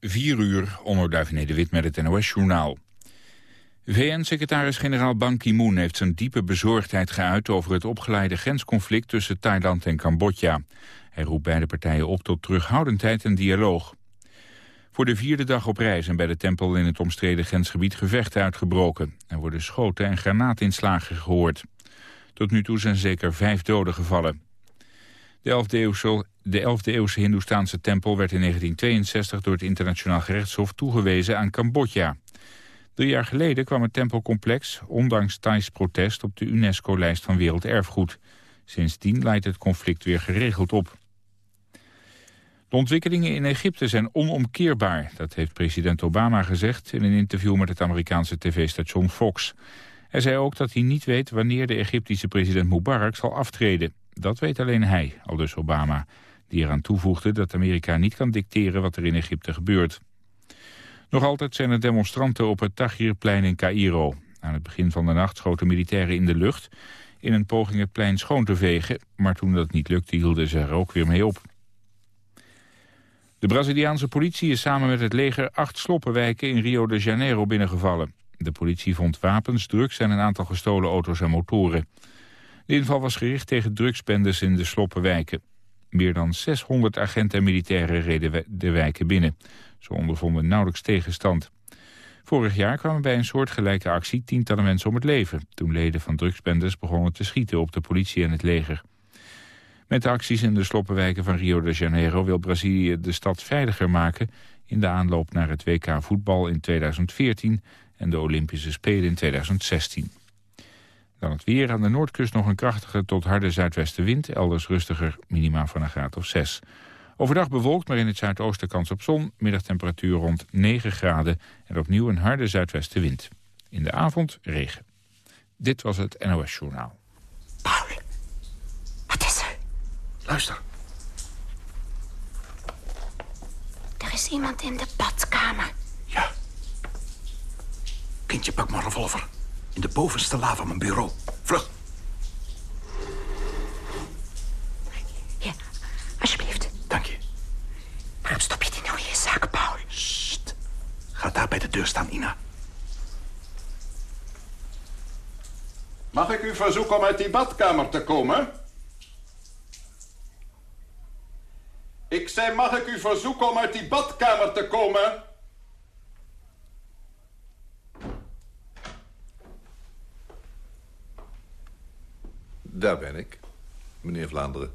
4 uur, Onno Wit met het NOS-journaal. VN-secretaris-generaal Ban Ki-moon heeft zijn diepe bezorgdheid geuit... over het opgeleide grensconflict tussen Thailand en Cambodja. Hij roept beide partijen op tot terughoudendheid en dialoog. Voor de vierde dag op reis zijn bij de tempel in het omstreden grensgebied gevechten uitgebroken. Er worden schoten en granaatinslagen gehoord. Tot nu toe zijn zeker vijf doden gevallen. De 11e eeuwse, de 11e eeuwse Hindoestaanse tempel werd in 1962 door het internationaal gerechtshof toegewezen aan Cambodja. Drie jaar geleden kwam het tempelcomplex, ondanks Thais protest, op de UNESCO-lijst van werelderfgoed. Sindsdien leidt het conflict weer geregeld op. De ontwikkelingen in Egypte zijn onomkeerbaar. Dat heeft president Obama gezegd in een interview met het Amerikaanse tv-station Fox. Hij zei ook dat hij niet weet wanneer de Egyptische president Mubarak zal aftreden. Dat weet alleen hij, aldus Obama, die eraan toevoegde dat Amerika niet kan dicteren wat er in Egypte gebeurt. Nog altijd zijn er demonstranten op het Tahrirplein in Cairo. Aan het begin van de nacht schoten militairen in de lucht... in een poging het plein schoon te vegen, maar toen dat niet lukte hielden ze er ook weer mee op. De Braziliaanse politie is samen met het leger acht sloppenwijken in Rio de Janeiro binnengevallen. De politie vond wapens, drugs en een aantal gestolen auto's en motoren. De inval was gericht tegen drugsbendes in de sloppenwijken. Meer dan 600 agenten en militairen reden de wijken binnen. Ze ondervonden nauwelijks tegenstand. Vorig jaar kwamen bij een soortgelijke actie tientallen mensen om het leven... toen leden van drugsbendes begonnen te schieten op de politie en het leger. Met de acties in de sloppenwijken van Rio de Janeiro wil Brazilië de stad veiliger maken... in de aanloop naar het WK voetbal in 2014 en de Olympische Spelen in 2016. Dan het weer aan de noordkust nog een krachtige tot harde zuidwestenwind. Elders rustiger, minima van een graad of 6. Overdag bewolkt, maar in het zuidoosten kans op zon. Middagtemperatuur rond 9 graden en opnieuw een harde zuidwestenwind. In de avond regen. Dit was het NOS Journaal. Paul, wat is er? Luister. Er is iemand in de badkamer. Ja. Kindje, pak maar een revolver. In de bovenste la van mijn bureau. Vlug. Ja, alsjeblieft. Dank je. Waarom stop je die nou in je zak, Paul? Sst. Ga daar bij de deur staan, Ina. Mag ik u verzoeken om uit die badkamer te komen? Ik zei, mag ik u verzoeken om uit die badkamer te komen? Daar ben ik, meneer Vlaanderen.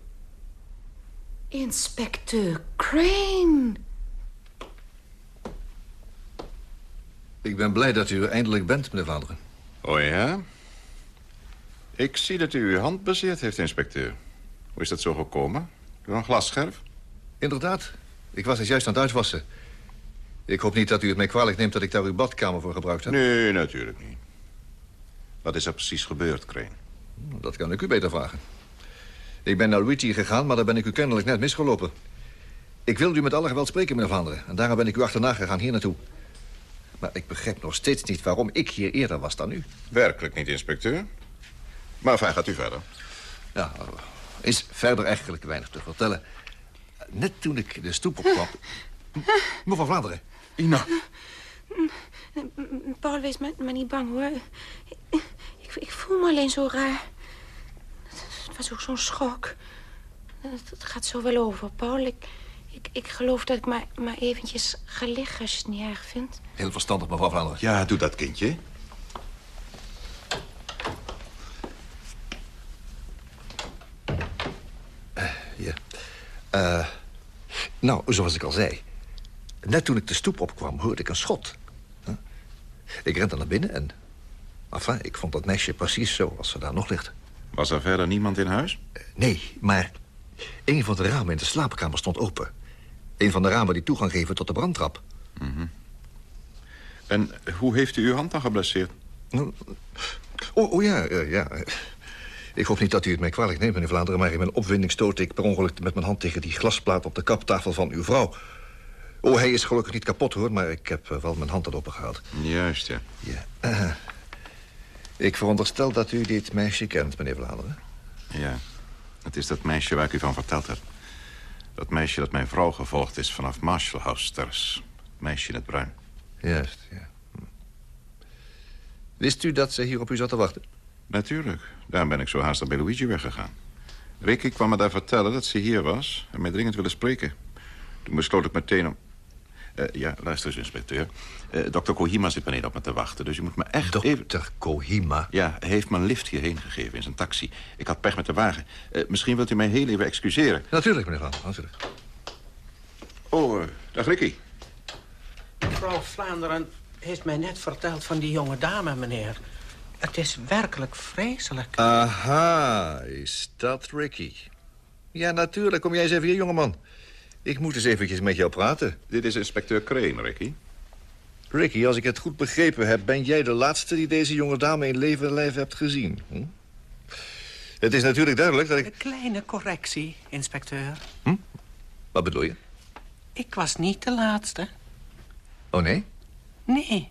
Inspecteur Crane. Ik ben blij dat u er eindelijk bent, meneer Vlaanderen. Oh ja? Ik zie dat u uw hand bezeerd heeft, inspecteur. Hoe is dat zo gekomen? Door een glasscherf? Inderdaad. Ik was eens juist aan het uitwassen. Ik hoop niet dat u het mij kwalijk neemt dat ik daar uw badkamer voor gebruikt heb. Nee, natuurlijk niet. Wat is er precies gebeurd, Crane? Dat kan ik u beter vragen. Ik ben naar Luigi gegaan, maar daar ben ik u kennelijk net misgelopen. Ik wilde u met alle geweld spreken, meneer Vlaanderen. En daarom ben ik u achterna gegaan hier naartoe. Maar ik begrijp nog steeds niet waarom ik hier eerder was dan u. Werkelijk niet, inspecteur. Maar fijn, gaat u verder. Ja, is verder eigenlijk weinig te vertellen. Net toen ik de stoep opkwam... Mevrouw Vlaanderen. Ina. Paul, wees maar, maar niet bang, hoor. Ik, ik voel me alleen zo raar. Was ook zo'n schok. Het gaat zo wel over, Paul. Ik, ik, ik geloof dat ik maar, maar eventjes ga liggen als je het niet erg vindt. Heel verstandig, mevrouw Vlaanderen. Ja, doe dat, kindje. Ja. Eh, nou, zoals ik al zei. Net toen ik de stoep opkwam, hoorde ik een schot. Huh? Ik rende naar binnen en... Enfin, ik vond dat meisje precies zo als ze daar nog ligt. Was er verder niemand in huis? Nee, maar een van de ramen in de slaapkamer stond open. Een van de ramen die toegang geven tot de brandtrap. En hoe heeft u uw hand dan geblesseerd? Oh, oh ja, eh, ja. Ik hoop niet dat u het mij kwalijk neemt, meneer Vlaanderen... maar in mijn opwinding stoot ik per ongeluk met mijn hand... tegen die glasplaat op de kaptafel van uw vrouw. Oh, hij is gelukkig niet kapot, hoor... maar ik heb eh, wel mijn hand erop gehaald. Juist, ja. Ja. eh, ik veronderstel dat u dit meisje kent, meneer Vlaanderen. Ja, het is dat meisje waar ik u van verteld heb. Dat meisje dat mijn vrouw gevolgd is vanaf Marshall House Terrace. meisje in het bruin. Juist, ja. Hm. Wist u dat ze hier op u zat te wachten? Natuurlijk. Daarom ben ik zo haastig bij Luigi weggegaan. Ricky kwam me daar vertellen dat ze hier was... en mij dringend willen spreken. Toen besloot ik meteen om... Eh, ja, luister eens, inspecteur. Uh, dokter Kohima zit beneden op me te wachten, dus u moet me echt Dokter even... Kohima? Ja, hij heeft me een lift hierheen gegeven in zijn taxi. Ik had pech met de wagen. Uh, misschien wilt u mij heel even excuseren. Natuurlijk, meneer Van. Natuurlijk. Oh, dag Ricky. Mevrouw Vlaanderen heeft mij net verteld van die jonge dame, meneer. Het is werkelijk vreselijk. Aha, is dat Ricky? Ja, natuurlijk. Kom jij eens even hier, jongeman. Ik moet eens eventjes met jou praten. Dit is inspecteur Crane, Ricky. Ricky, als ik het goed begrepen heb... ben jij de laatste die deze jonge dame in leven en lijf hebt gezien. Hm? Het is natuurlijk duidelijk dat ik... Een kleine correctie, inspecteur. Hm? Wat bedoel je? Ik was niet de laatste. Oh, nee? Nee.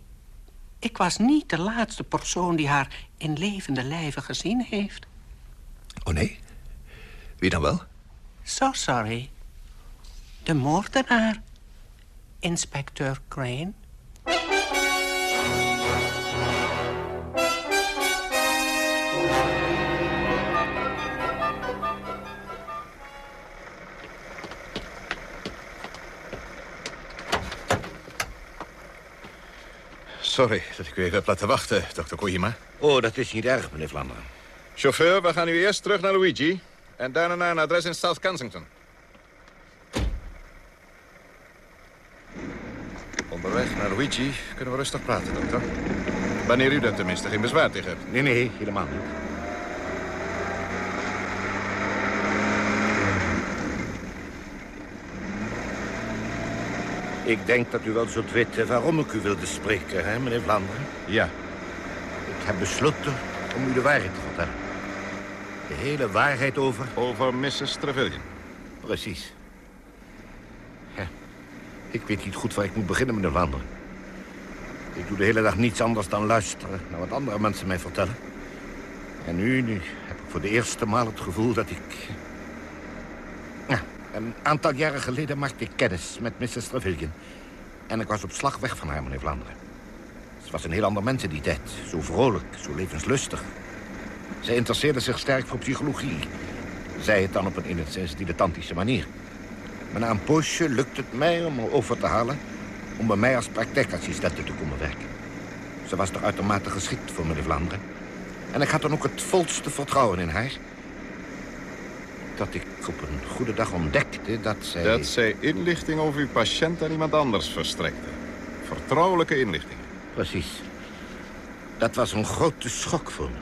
Ik was niet de laatste persoon die haar in levende lijven gezien heeft. Oh, nee? Wie dan wel? So sorry. De moordenaar. Inspecteur Crane. Sorry dat ik u even heb laten wachten, dokter Kojima. Oh, dat is niet erg, meneer Vlaanderen. Chauffeur, we gaan nu eerst terug naar Luigi... en daarna naar een adres in South Kensington. Onderweg naar Luigi kunnen we rustig praten, dokter. Wanneer u er tenminste geen bezwaar tegen hebt. Nee, nee, helemaal niet. Ik denk dat u wel zult weten waarom ik u wilde spreken, hè, meneer Vlaanderen. Ja. Ik heb besloten om u de waarheid te vertellen. De hele waarheid over... Over Mrs. Trevelyan. Precies. Ik weet niet goed waar ik moet beginnen, meneer Vlaanderen. Ik doe de hele dag niets anders dan luisteren naar wat andere mensen mij vertellen. En nu, nu heb ik voor de eerste maal het gevoel dat ik... Ja, een aantal jaren geleden maakte ik kennis met Mrs. Trevelyan. En ik was op slag weg van haar, meneer Vlaanderen. Ze was een heel ander mens in die tijd. Zo vrolijk, zo levenslustig. Zij interesseerde zich sterk voor psychologie. Zij het dan op een enigszins dilettantische manier. Maar na een poosje lukt het mij om haar over te halen... om bij mij als praktijkassistente te komen werken. Ze was er uitermate geschikt voor meneer Vlaanderen. En ik had dan ook het volste vertrouwen in haar. Dat ik op een goede dag ontdekte dat zij... Dat zij inlichting over uw patiënt aan iemand anders verstrekte. Vertrouwelijke inlichtingen. Precies. Dat was een grote schok voor me.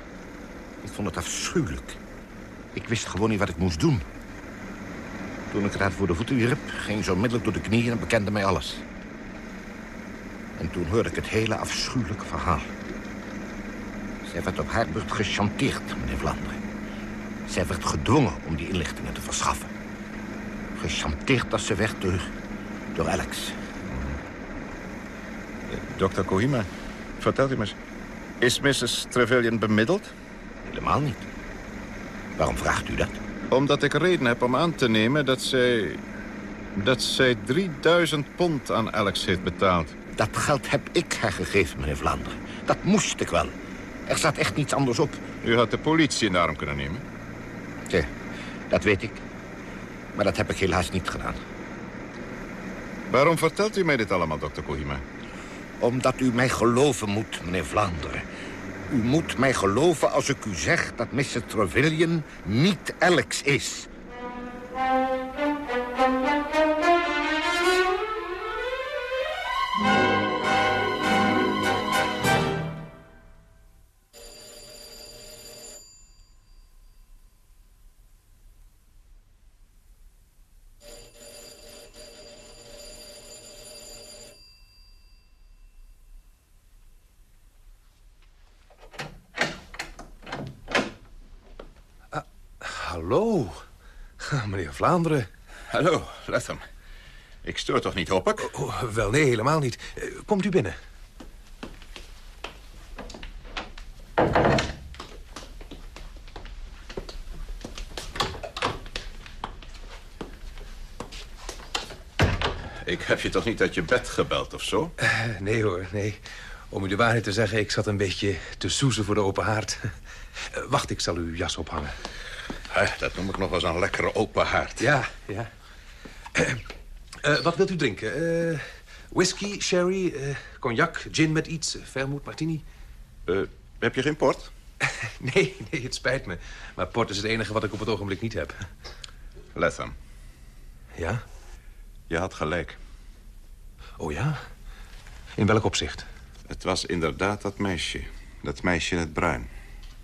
Ik vond het afschuwelijk. Ik wist gewoon niet wat ik moest doen. Toen ik het haar voor de voeten wierp, ging ze onmiddellijk door de knieën en bekende mij alles. En toen hoorde ik het hele afschuwelijke verhaal. Zij werd op haar beurt gechanteerd, meneer Vlaanderen. Zij werd gedwongen om die inlichtingen te verschaffen. Gechanteerd als ze werd door, door Alex. Dokter Kohima, vertelt u me eens. Is Mrs. Trevelyan bemiddeld? Helemaal niet. Waarom vraagt u dat? Omdat ik reden heb om aan te nemen dat zij... dat zij 3000 pond aan Alex heeft betaald. Dat geld heb ik haar gegeven, meneer Vlaanderen. Dat moest ik wel. Er staat echt niets anders op. U had de politie in de arm kunnen nemen. Tja, dat weet ik. Maar dat heb ik helaas niet gedaan. Waarom vertelt u mij dit allemaal, dokter Kohima? Omdat u mij geloven moet, meneer Vlaanderen. U moet mij geloven als ik u zeg dat Mr. Trevelyan niet Alex is. Hallo, meneer Vlaanderen. Hallo, Latham. Ik stoor toch niet, hoop ik? Oh, wel, nee, helemaal niet. Eh, Komt u binnen. Ik Heb je toch niet uit je bed gebeld of zo? Eh, nee hoor, nee. Om u de waarheid te zeggen, ik zat een beetje te soezen voor de open haard. Eh, wacht, ik zal uw jas ophangen. Hè, dat noem ik nog wel eens een lekkere open haard. Ja, ja. Eh, eh, wat wilt u drinken? Eh, whisky, sherry, eh, cognac, gin met iets, uh, vermoed, martini? Eh, heb je geen port? Nee, nee, het spijt me. Maar port is het enige wat ik op het ogenblik niet heb. Latham, Ja? je had gelijk. Oh ja? In welk opzicht? Het was inderdaad dat meisje. Dat meisje in het bruin.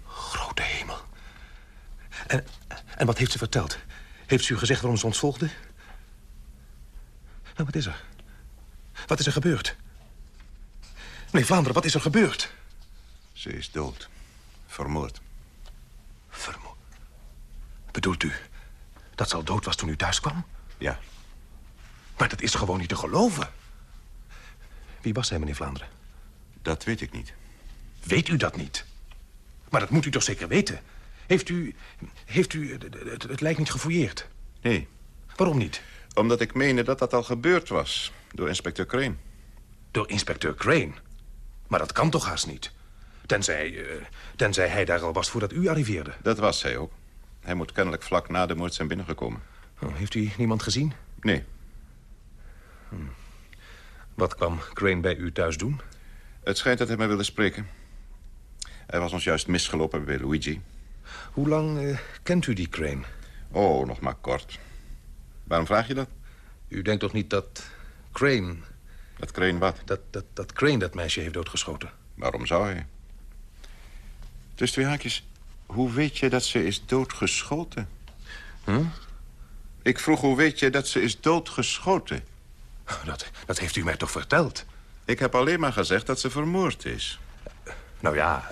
Grote hemel. En, en wat heeft ze verteld? Heeft ze u gezegd waarom ze ons volgde? Nou, wat is er? Wat is er gebeurd? Nee, Vlaanderen, wat is er gebeurd? Ze is dood. Vermoord. Vermo... Bedoelt u dat ze al dood was toen u thuis kwam? Ja, Maar dat is gewoon niet te geloven. Wie was zij, meneer Vlaanderen? dat weet ik niet. Weet u dat niet? Maar dat moet u toch zeker weten? Heeft u... Heeft u het, het, lijk niet gefouilleerd? Nee, Waarom niet? omdat ik meende dat dat al gebeurd was. Door inspecteur Crane. Door inspecteur Crane. Maar dat kan toch haast niet? Tenzij, eh, tenzij hij daar al was voordat u arriveerde. Dat was hij ook. Hij moet kennelijk vlak na de moord zijn binnengekomen. Oh, heeft u niemand gezien? Nee, Wat kwam Crane bij u thuis doen? het schijnt dat hij mij wilde spreken. Hij was ons juist misgelopen bij Luigi. Hoe lang eh, kent u die Crane? Oh, nog maar kort. Waarom vraag je dat? U denkt toch niet dat Crane... Dat Crane wat? Dat, dat, dat Crane dat meisje heeft doodgeschoten? Waarom zou hij? Dus twee haakjes. Hoe weet je dat ze is doodgeschoten? Hm? Ik vroeg hoe weet je dat ze is doodgeschoten? Dat, dat heeft u mij toch verteld? Ik heb alleen maar gezegd dat ze vermoord is. Nou ja,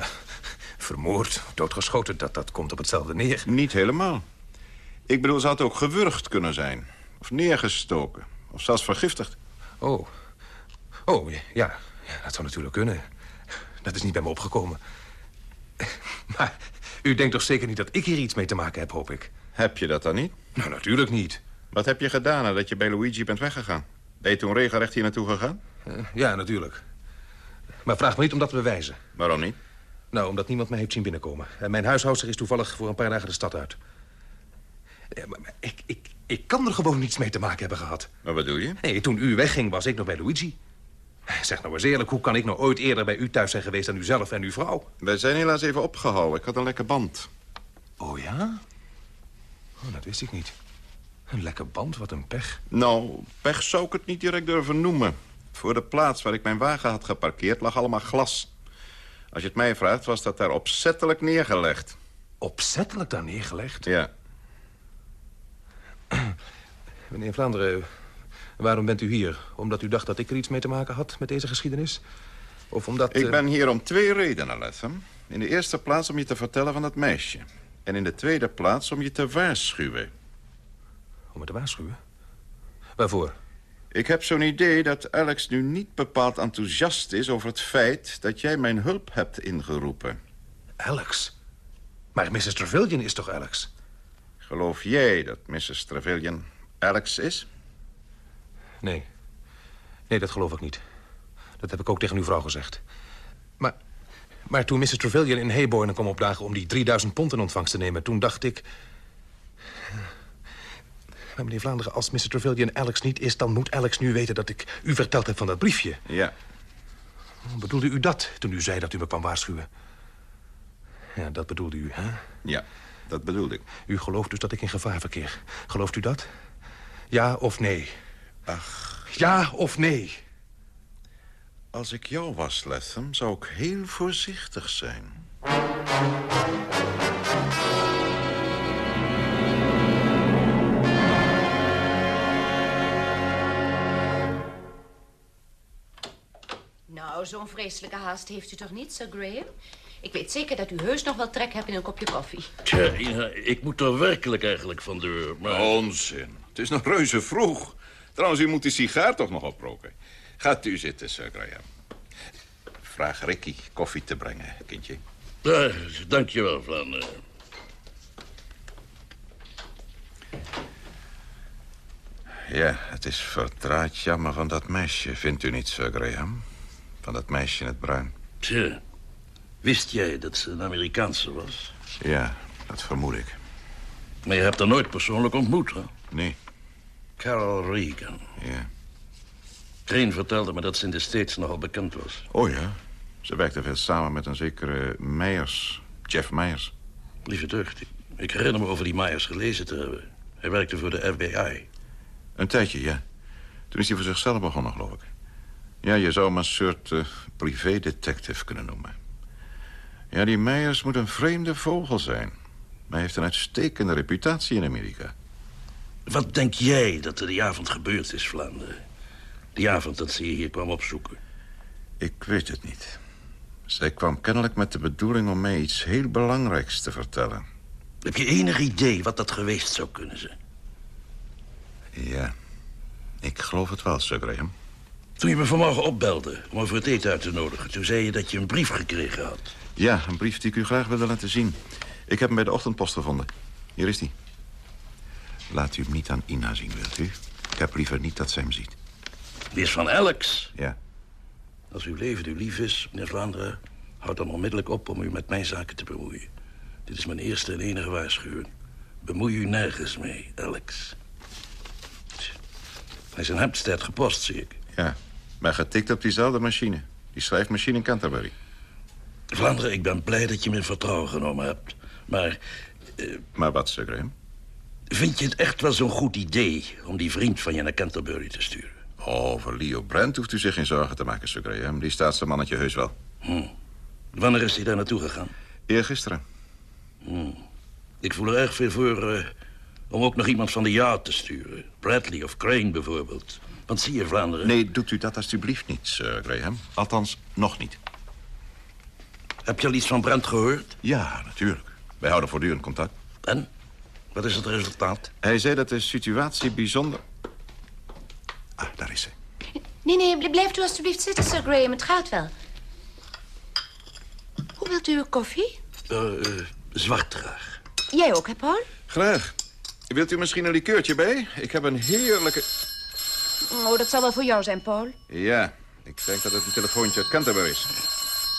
vermoord, doodgeschoten, dat, dat komt op hetzelfde neer. Niet helemaal. Ik bedoel, ze had ook gewurgd kunnen zijn. Of neergestoken. Of zelfs vergiftigd. Oh. Oh, ja, ja, dat zou natuurlijk kunnen. Dat is niet bij me opgekomen. Maar u denkt toch zeker niet dat ik hier iets mee te maken heb, hoop ik? Heb je dat dan niet? Nou, natuurlijk niet. Wat heb je gedaan nadat je bij Luigi bent weggegaan? Ben je toen regelrecht hier naartoe gegaan? Eh, ja, natuurlijk. Maar vraag me niet om dat te bewijzen. Waarom niet? Nou, omdat niemand mij heeft zien binnenkomen. En mijn huishoudster is toevallig voor een paar dagen de stad uit. Ja, maar, maar ik, ik, ik kan er gewoon niets mee te maken hebben gehad. Maar wat doe je? Nee, toen u wegging was ik nog bij Luigi. Zeg nou eens eerlijk, hoe kan ik nou ooit eerder bij u thuis zijn geweest dan u zelf en uw vrouw? Wij zijn helaas even opgehouden. Ik had een lekker band. Oh ja? Oh, dat wist ik niet. Een lekker band, wat een pech. Nou, pech zou ik het niet direct durven noemen. Voor de plaats waar ik mijn wagen had geparkeerd lag allemaal glas. Als je het mij vraagt, was dat daar opzettelijk neergelegd. Opzettelijk daar neergelegd. Ja, Meneer Vlaanderen, waarom bent u hier? Omdat u dacht dat ik er iets mee te maken had met deze geschiedenis? Of omdat... ik eh, ben hier om twee redenen, Latham. In de eerste plaats om je te vertellen van dat meisje. En in de tweede plaats om je te waarschuwen. Om me te waarschuwen? Waarvoor? Ik heb zo'n idee dat Alex nu niet bepaald enthousiast is over het feit dat jij mijn hulp hebt ingeroepen. Alex? Maar Mrs. Trevelyan is toch Alex? Geloof jij dat Mrs. Trevelyan Alex is? Nee. Nee, dat geloof ik niet. Dat heb ik ook tegen uw vrouw gezegd. Maar, maar toen Mrs. Trevelyan in Hayborn kwam opdagen... om die 3000 pond in ontvangst te nemen, toen dacht ik... Maar meneer Vlaanderen, als Mrs. Trevelyan Alex niet is... dan moet Alex nu weten dat ik u verteld heb van dat briefje. Ja. Bedoelde u dat toen u zei dat u me kwam waarschuwen? Ja, dat bedoelde u, hè? Ja, dat bedoelde ik. U gelooft dus dat ik in gevaar verkeer. Gelooft u dat? Ja of nee? Ach, Ja of nee? als ik jou was, Latham, zou ik heel voorzichtig zijn. Nou, zo'n vreselijke haast heeft u toch niet, Sir Graham? Ik weet zeker dat u heus nog wel trek hebt in een kopje koffie. Tja, ja, ik moet er werkelijk eigenlijk van deur. Maar... Onzin. Het is nog reuze vroeg. Trouwens, u moet die sigaar toch nog oproken. Gaat u zitten, Sir Graham. Vraag Ricky koffie te brengen, kindje. Ja, dankjewel, Vlaanderen. Ja, het is verdraaid jammer van dat meisje, vindt u niet, Sir Graham? Van dat meisje in het bruin. Tja, wist jij dat ze een Amerikaanse was? Ja, dat vermoed ik. Maar je hebt haar nooit persoonlijk ontmoet, hè? Nee. Carol Regan. Ja. Crane vertelde me dat ze in de States nogal bekend was. Oh ja? Ze werkte veel samen met een zekere Myers. Jeff Myers. Lieve deugd, ik herinner me over die Myers gelezen te hebben. Hij werkte voor de FBI. Een tijdje, ja. Toen is hij voor zichzelf begonnen, geloof ik. Ja, je zou hem een soort uh, privédetective kunnen noemen. Ja, die Myers moet een vreemde vogel zijn. Maar hij heeft een uitstekende reputatie in Amerika. Wat denk jij dat er die avond gebeurd is, Vlaanderen? Die avond dat ze je hier kwam opzoeken. Ik weet het niet. Zij kwam kennelijk met de bedoeling om mij iets heel belangrijks te vertellen. Heb je enig idee wat dat geweest zou kunnen zijn? Ja, ik geloof het wel, Sir Graham. Toen je me vanmorgen opbelde om me voor het eten uit te nodigen... toen zei je dat je een brief gekregen had. Ja, een brief die ik u graag wilde laten zien. Ik heb hem bij de ochtendpost gevonden. Hier is hij. Laat u hem niet aan Ina zien, wilt u? Ik heb liever niet dat zij hem ziet. Die is van Alex. Ja. Als uw leven u lief is, meneer Vlaanderen... houd dan onmiddellijk op om u met mijn zaken te bemoeien. Dit is mijn eerste en enige waarschuwing. Bemoei u nergens mee, Alex. Hij is in Hampstead gepost, zie ik. Ja, maar getikt op diezelfde machine. Die schrijfmachine in Canterbury. Vlaanderen, ik ben blij dat je me in vertrouwen genomen hebt. Maar... Uh, maar wat, Sir Graham? Vind je het echt wel zo'n goed idee om die vriend van je naar Canterbury te sturen? Oh, voor Leo Brent hoeft u zich geen zorgen te maken, Sir Graham. Die staat zijn mannetje heus wel. Hm. Wanneer is hij daar naartoe gegaan? Eergisteren. Hm. Ik voel er erg veel voor uh, om ook nog iemand van de Yard te sturen. Bradley of Crane bijvoorbeeld. Want zie je, Vlaanderen... Nee, doet u dat alstublieft niet, Sir Graham. Althans, nog niet. Heb je al iets van Brent gehoord? Ja, natuurlijk. Wij houden voortdurend contact. En? Wat is het resultaat? Hij zei dat de situatie bijzonder... Ah, daar is ze. Nee, nee, blijft u alstublieft zitten, Sir Graham. Het gaat wel. Hoe wilt u uw koffie? Uh, uh, zwart graag. Jij ook, hè, Paul? Graag. Wilt u misschien een likeurtje bij? Ik heb een heerlijke... Oh, dat zal wel voor jou zijn, Paul. Ja, ik denk dat het een telefoontje uit Canterbury is.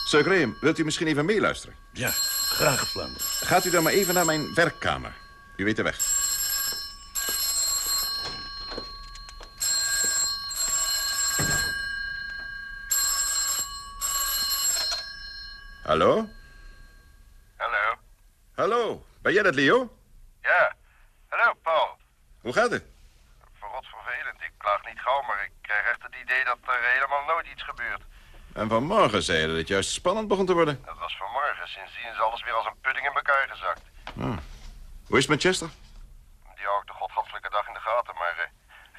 Sir Graham, wilt u misschien even meeluisteren? Ja, graag, Vlaanderen. Gaat u dan maar even naar mijn werkkamer. U weet de weg. Hallo? Hallo. Hallo, ben jij dat, Leo? Ja. Hallo, Paul. Hoe gaat het? Klaag niet gauw, maar ik krijg echt het idee dat er helemaal nooit iets gebeurt. En vanmorgen zei je dat het juist spannend begon te worden. Dat was vanmorgen. Sindsdien is alles weer als een pudding in elkaar gezakt. Ah. Hoe is het met Chester? Die hou ik de godganselijke dag in de gaten, maar uh,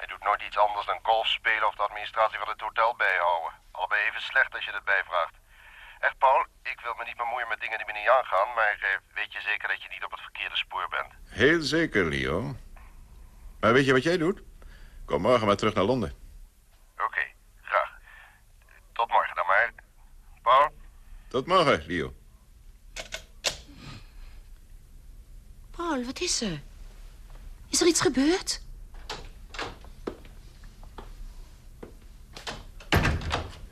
hij doet nooit iets anders dan golf spelen of de administratie van het hotel bijhouden. Allebei even slecht als je het bijvraagt. Echt, Paul, ik wil me niet bemoeien met dingen die me niet aangaan, maar uh, weet je zeker dat je niet op het verkeerde spoor bent? Heel zeker, Leo. Maar weet je wat jij doet? Kom morgen maar terug naar Londen. Oké, okay, graag. Tot morgen dan maar. Paul? Tot morgen, Leo. Paul, wat is er? Is er iets gebeurd?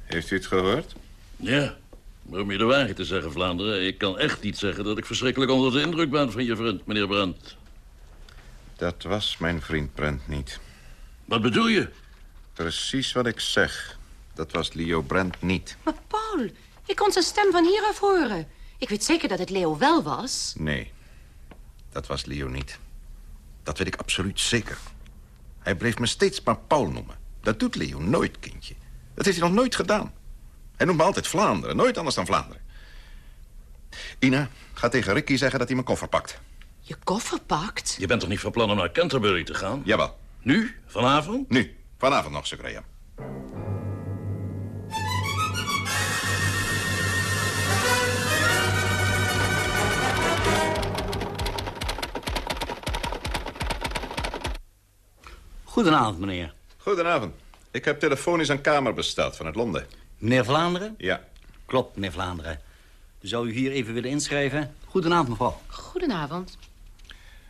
Heeft u het gehoord? Ja, maar om je de waarheid te zeggen, Vlaanderen... ik kan echt niet zeggen dat ik verschrikkelijk onder de indruk ben van je vriend, meneer Brandt. Dat was mijn vriend Brent niet. Wat bedoel je? Precies wat ik zeg. Dat was Leo Brent niet. Maar Paul, ik kon zijn stem van hieraf horen. Ik weet zeker dat het Leo wel was. Nee, dat was Leo niet. Dat weet ik absoluut zeker. Hij bleef me steeds maar Paul noemen. Dat doet Leo nooit, kindje. Dat heeft hij nog nooit gedaan. Hij noemt me altijd Vlaanderen, nooit anders dan Vlaanderen. Ina, ga tegen Ricky zeggen dat hij mijn koffer pakt. Je koffer pakt? Je bent toch niet van plan om naar Canterbury te gaan? Jawel. Nu? Vanavond? Nu. Vanavond nog, Sir Graham. Goedenavond, meneer. Goedenavond. Ik heb telefonisch een kamer besteld vanuit Londen. Meneer Vlaanderen? Ja. Klopt, meneer Vlaanderen. Zou u hier even willen inschrijven? Goedenavond, mevrouw. Goedenavond.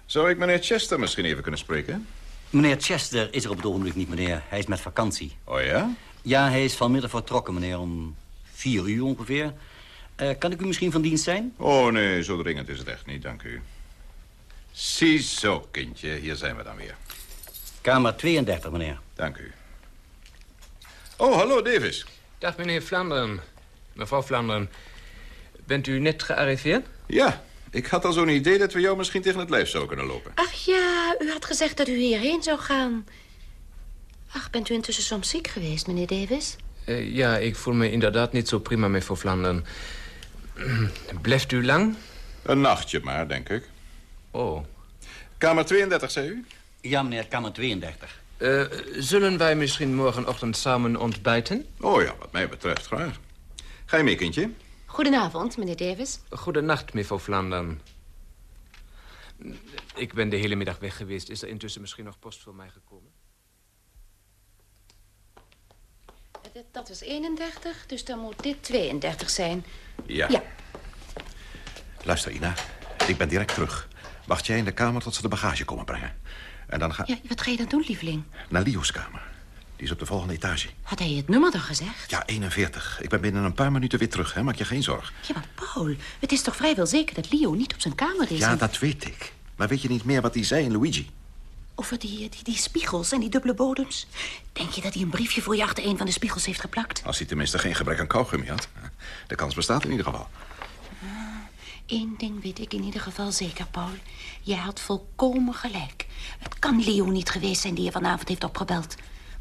Zou ik meneer Chester misschien even kunnen spreken? Meneer Chester is er op het ogenblik niet, meneer. Hij is met vakantie. Oh ja? Ja, hij is vanmiddag vertrokken, meneer, om vier uur ongeveer. Eh, kan ik u misschien van dienst zijn? Oh, nee, zo dringend is het echt niet, dank u. Ziezo, kindje, hier zijn we dan weer. Kamer 32, meneer. Dank u. Oh, hallo, Davis. Dag, meneer Vlaanderen. Mevrouw Vlaanderen. Bent u net gearriveerd? Ja, ik had al zo'n idee dat we jou misschien tegen het lijf zouden kunnen lopen. Ach ja, u had gezegd dat u hierheen zou gaan. Ach, bent u intussen soms ziek geweest, meneer Davis? Eh, ja, ik voel me inderdaad niet zo prima, mevrouw Vlaanderen. Blijft u lang? Een nachtje maar, denk ik. Oh. Kamer 32, zei u? Ja, meneer, kamer 32. Eh, zullen wij misschien morgenochtend samen ontbijten? Oh ja, wat mij betreft, graag. Ga je mee, kindje? Goedenavond, meneer Davis. Goedenacht, mevrouw Vlaanderen. Ik ben de hele middag weg geweest. Is er intussen misschien nog post voor mij gekomen? Dat- Dat is 31, dus dan moet dit 32 zijn. Ja. Ja. Luister, Ina. Ik ben direct terug. Wacht jij in de kamer tot ze de bagage komen brengen. En dan ga Ja, wat ga je dan doen, lieveling? naar Leo's kamer. Die is op de volgende etage. Had hij het nummer dan gezegd? Ja, 41. Ik ben binnen een paar minuten weer terug, hè. Maak je geen zorg. Ja, maar Paul, het is toch vrijwel zeker dat Leo niet op zijn kamer is? Ja, en- dat weet ik. Maar weet je niet meer wat hij zei in Luigi? Over die, die, die spiegels en die dubbele bodems. Denk je dat hij een briefje voor je achter een van de spiegels heeft geplakt? Als hij tenminste geen gebrek aan kauwgummi had. De kans bestaat in ieder geval. Eén ding weet ik in ieder geval zeker, Paul. Jij had volkomen gelijk. Het kan Leo niet geweest zijn die je vanavond heeft opgebeld.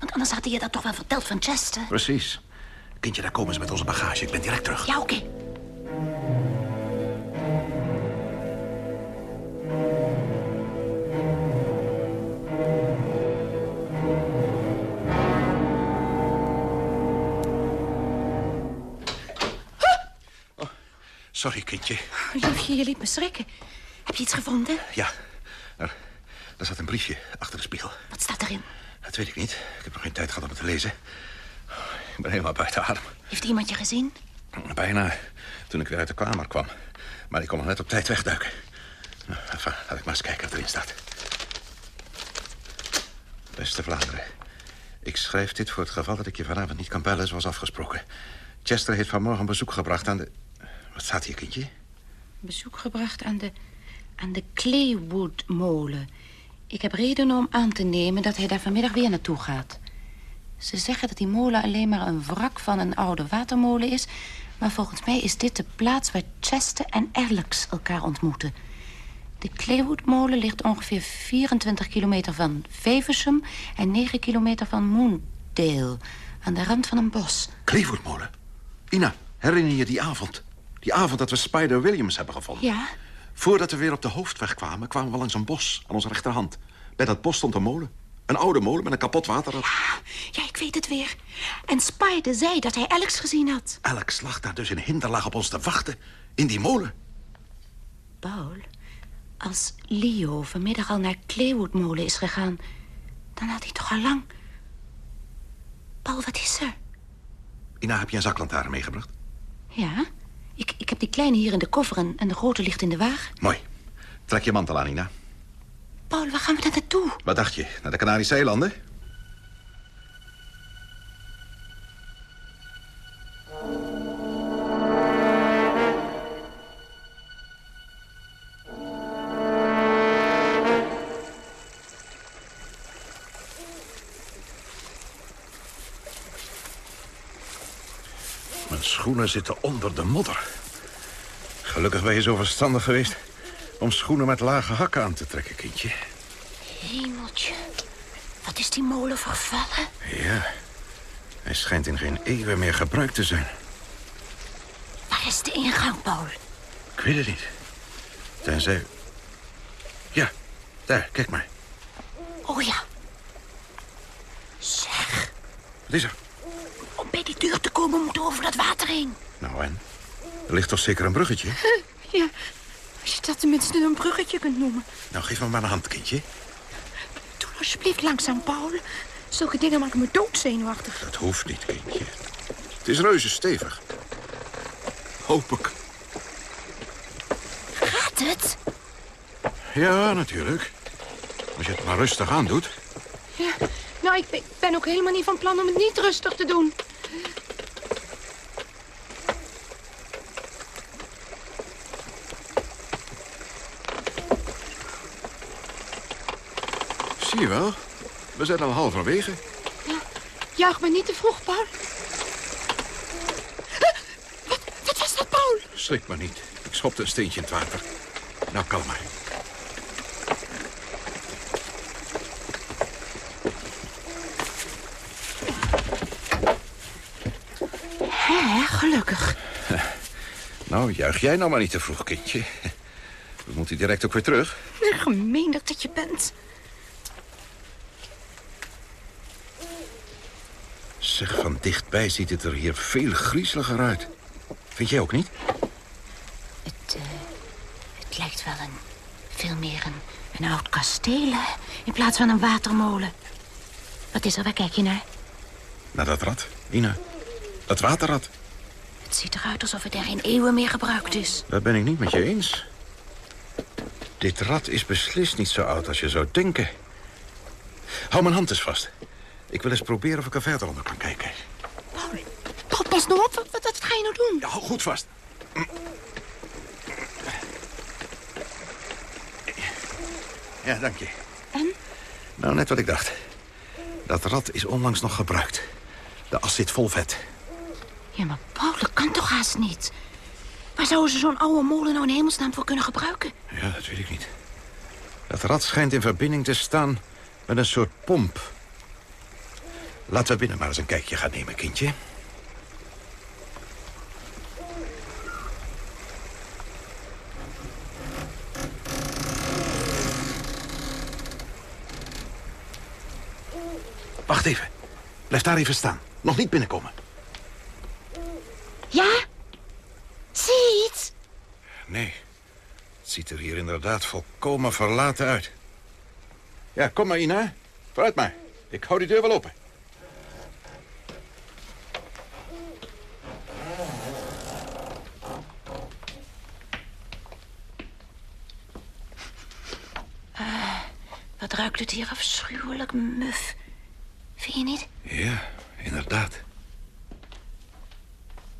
Want anders had hij je dat toch wel verteld van Chester. Precies. Kindje, daar komen ze met onze bagage. Ik ben direct terug. Ja, oké. Sorry, kindje. Liefje, je liet me schrikken. Heb je iets gevonden? Ja, er, er zat een briefje achter de spiegel. Wat staat erin? Dat weet ik niet. Ik heb nog geen tijd gehad om het te lezen. Ik ben helemaal buiten adem. Heeft iemand je gezien? Bijna toen ik weer uit de kamer kwam. Maar ik kon nog net op tijd wegduiken. Nou, enfin, laat ik maar eens kijken wat erin staat. Beste Vlaanderen. Ik schrijf dit voor het geval dat ik je vanavond niet kan bellen zoals afgesproken. Chester heeft vanmorgen bezoek gebracht aan de... Wat staat hier, kindje? Bezoek gebracht aan de, aan de Claywood-molen. Ik heb reden om aan te nemen dat hij daar vanmiddag weer naartoe gaat. Ze zeggen dat die molen alleen maar een wrak van een oude watermolen is... maar volgens mij is dit de plaats waar Chester en Alex elkaar ontmoeten. De Claywood-molen ligt ongeveer 24 kilometer van Feversum... en 9 kilometer van Moondale, aan de rand van een bos. Kleevoetmolen. Ina, herinner je die avond? Die avond dat we Spider Williams hebben gevonden. Ja, Voordat we weer op de hoofdweg kwamen, kwamen we langs een bos aan onze rechterhand. Bij dat bos stond een molen. Een oude molen met een kapot waterrad. ja, ik weet het weer. En Spider zei dat hij Alex gezien had. Alex lag daar dus in hinderlaag op ons te wachten. In die molen. Paul, als Leo vanmiddag al naar Claywood-molen is gegaan... dan had hij toch al lang... Paul, wat is er? Ina, heb je een zaklantaarn meegebracht? Ja, ik, ik heb die kleine hier in de koffer en, en de grote ligt in de wagen. Mooi. Trek je mantel aan, Ina. Paul, waar gaan we dan naartoe? Wat dacht je? Naar de Canarische eilanden? Schoenen zitten onder de modder. Gelukkig ben je zo verstandig geweest om schoenen met lage hakken aan te trekken, kindje. Hemeltje, wat is die molen vervallen? Ja, hij schijnt in geen eeuwen meer gebruikt te zijn. Waar is de ingang, Paul? Ik weet het niet. Tenzij... Ja, daar, kijk maar. Oh ja. Zeg, Wat is er? Deur te komen moeten over dat water heen. Nou, en? Er ligt toch zeker een bruggetje? Ja, als je dat tenminste een bruggetje kunt noemen. Nou, geef me maar een hand, kindje. Doe alsjeblieft langzaam, Paul. Zulke dingen maken me doodzenuwachtig. Dat hoeft niet, kindje. Het is reuze stevig. Hoop ik. Gaat het? Ja, natuurlijk. Als je het maar rustig aandoet. Nou, ik ben, ik ben ook helemaal niet van plan om het niet rustig te doen. Wel, we zijn al halverwege. Juich me niet te vroeg, Paul. Wat, wat was dat, Paul? Schrik maar niet. Ik schopte een steentje in het water. Nou, kalm maar. Hè, gelukkig. Nou, juich jij nou maar niet te vroeg, kindje. We moeten direct ook weer terug. Gemeen dat dat je bent. Zeg, van dichtbij ziet het er hier veel griezeliger uit. Vind jij ook niet? Het, eh, het lijkt wel een, veel meer een, een oud kasteel, hè, in plaats van een watermolen. Wat is er, waar kijk je naar? Naar dat rad, Ina. Dat waterrad. Het ziet eruit alsof het er geen eeuwen meer gebruikt is. Dat ben ik niet met je eens. Dit rad is beslist niet zo oud als je zou denken. Hou mijn hand eens vast. Ik wil eens proberen of ik er verder onder kan kijken. Pas nou op. Wat, wat, wat ga je nou doen? Ja, hou goed vast. Ja, dank je. En? Nou, net wat ik dacht. Dat rad is onlangs nog gebruikt. De as zit vol vet. Ja, maar Paul, dat kan toch haast niet? Waar zouden ze zo'n oude molen nou in hemelsnaam voor kunnen gebruiken? Ja, dat weet ik niet. Dat rad schijnt in verbinding te staan met een soort pomp. Laten we binnen maar eens een kijkje gaan nemen, kindje. Wacht even. Blijf daar even staan. Nog niet binnenkomen. Ja? Zie je iets? Nee. Het ziet er hier inderdaad volkomen verlaten uit. Ja, kom maar, Ina. Vooruit maar. Ik hou die deur wel open. Wat ruikt het hier afschuwelijk muf. Vind je niet? Ja, inderdaad.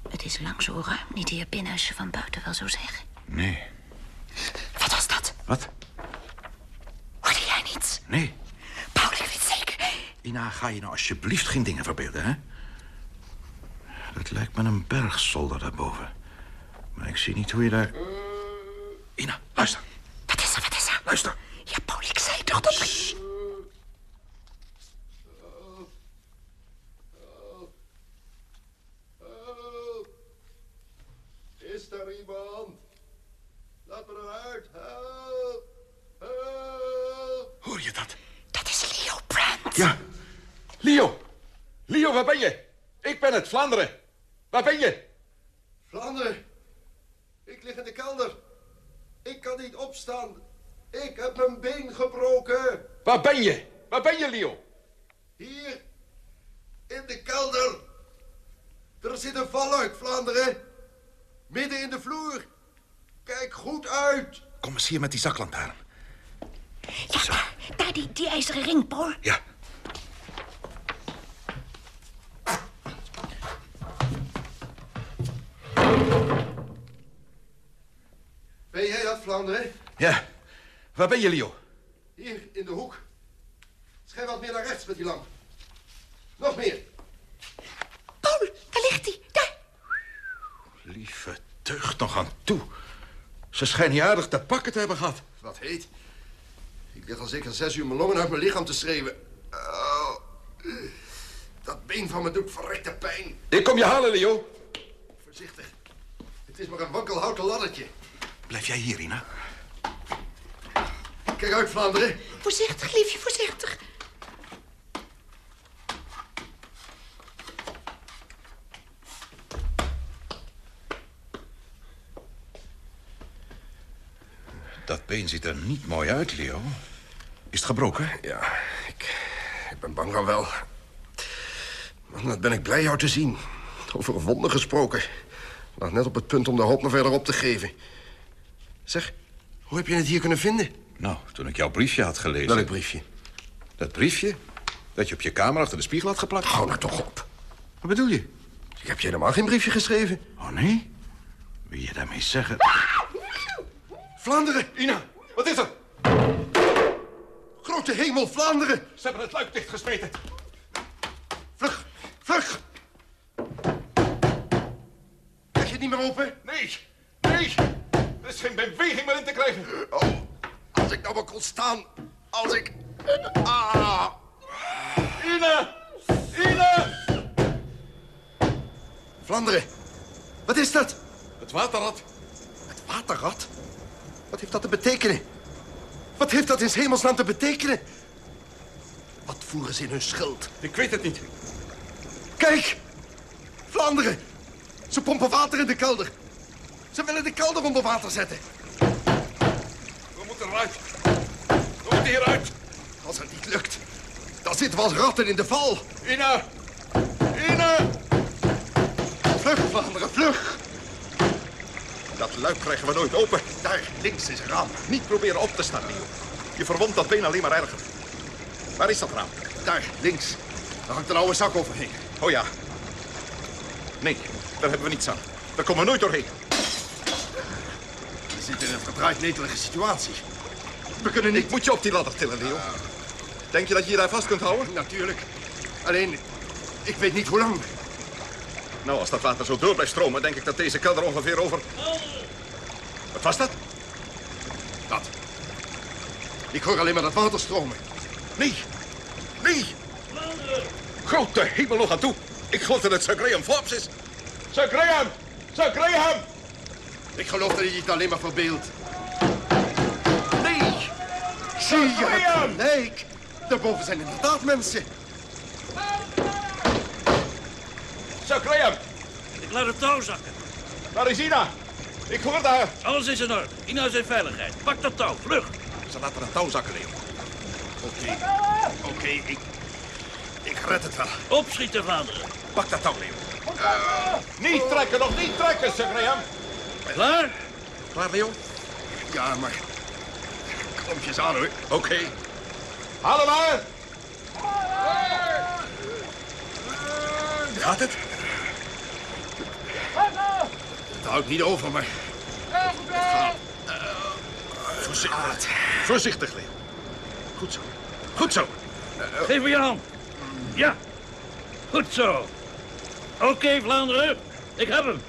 Het is lang zo ruim niet hier binnen als je van buiten wel zou zeggen. Nee. Wat was dat? Wat? Hoorde jij niets? Nee. Paul, ik weet zeker. Ina, ga je nou alsjeblieft geen dingen verbeelden, hè? Dat lijkt me een bergzolder daarboven. Maar ik zie niet hoe je daar... Ina, luister. Wat is er, wat is er? Luister. Ja, Paul, ik zei toch dat... Is er iemand? Laat me eruit. Help! Help! Hoor je dat? Dat is Leo Brand. Ja. Leo. Leo, waar ben je? Ik ben het, Vlaanderen. Waar ben je? Vlaanderen, ik lig in de kelder. Ik kan niet opstaan. Ik heb mijn been gebroken. Waar ben je? Waar ben je, Leo? Hier, in de kelder. Er zit een valluik, Vlaanderen. Midden in de vloer. Kijk goed uit. Kom eens hier met die zaklantaarn. Ja, daar, daar die, die ijzeren ring, Paul. Ja. Ben jij dat, Vlaanderen? Ja. Waar ben je, Leo? Hier, in de hoek. Schijn wat meer naar rechts met die lamp. Nog meer. Paul, daar ligt hij. Daar. Lieve deugd nog aan toe. Ze schijnen je aardig te pakken te hebben gehad. Wat heet. Ik lig al zeker zes uur mijn longen uit mijn lichaam te schreeuwen. Oh, dat been van me doet verrekte pijn. Ik kom je halen, Leo. Voorzichtig. Het is maar een wankelhouten laddertje. Blijf jij hier, Ina? Kijk uit, Vlaanderen. Voorzichtig, liefje, voorzichtig. Dat been ziet er niet mooi uit, Leo. Is het gebroken? Ja, ik, ik ben bang van wel. Maar dan ben ik blij jou te zien. Over wonden gesproken. Lag net op het punt om de hoop nog verder op te geven. Zeg, hoe heb je het hier kunnen vinden? Nou, toen ik jouw briefje had gelezen... Welk briefje? Dat briefje? Dat je op je kamer achter de spiegel had geplakt? Hou nou toch op. Wat bedoel je? Ik heb je helemaal geen briefje geschreven. Oh, nee? Wil je daarmee zeggen... Vlaanderen! Ina, wat is er? Grote hemel, Vlaanderen! Ze hebben het luik dichtgesmeten. Vlug, vlug! Krijg je het niet meer open? Nee, nee. Er is geen beweging meer in te krijgen. Oh, als ik nou maar kon staan. Als ik... Ah! Ine! Ine! Vlaanderen, wat is dat? Het waterrad. Het waterrad? Wat heeft dat te betekenen? Wat heeft dat in hemelsnaam te betekenen? Wat voeren ze in hun schild? Ik weet het niet. Kijk! Vlaanderen! Ze pompen water in de kelder. Ze willen de kelder onder water zetten. We moeten eruit. We moeten hieruit. Als het niet lukt, dan zitten we als ratten in de val. Ina! Ina! Vlug, Vlaanderen, vlug! Luik krijgen we nooit open. Daar, links is een raam. Niet proberen op te staan, Leo. Je verwondt dat been alleen maar erger. Waar is dat raam? Daar, links. Daar hangt een oude zak overheen. Oh ja. Nee, daar hebben we niets aan. Daar komen we nooit doorheen. We zitten in een verdraaid netelige situatie. We kunnen niet... Ik moet je op die ladder tillen, Leo. Denk je dat je je daar vast kunt houden? Natuurlijk. Alleen, ik weet niet hoe lang. Nou, als dat water zo door blijft stromen, denk ik dat deze kelder ongeveer over... Wat was dat? Wat? Ik hoor alleen maar dat water stromen. Nee, nee. Grote hemel nog aan toe. Ik geloof dat het Sir Graham Forbes is. Sir Graham! Sir Graham! Ik geloof dat je het alleen maar verbeeldt. Nee! Zie je het gelijk? Daarboven zijn inderdaad mensen. Sir Graham! Ik laat het touw zakken. Waar is Ina? Ik hoor daar. Alles is in orde. Ina is in veiligheid. Pak dat touw, vlug. Ze laten een touw zakken, Leo. Oké, oké, ik... Ik red het wel. Opschieten, Vlaanderen. Pak dat touw, Leo. Niet trekken, nog niet trekken, Sir Graham. Klaar? Klaar, Leo? Ja, maar... Klompjes aan, hoor. Oké. Haal hem maar. Gaat het? Het houdt niet over, maar... Voorzichtig. Voorzichtig, Leo. Goed zo. Goed zo. Geef me je hand. Ja. Goed zo. Oké, Vlaanderen. Ik heb hem.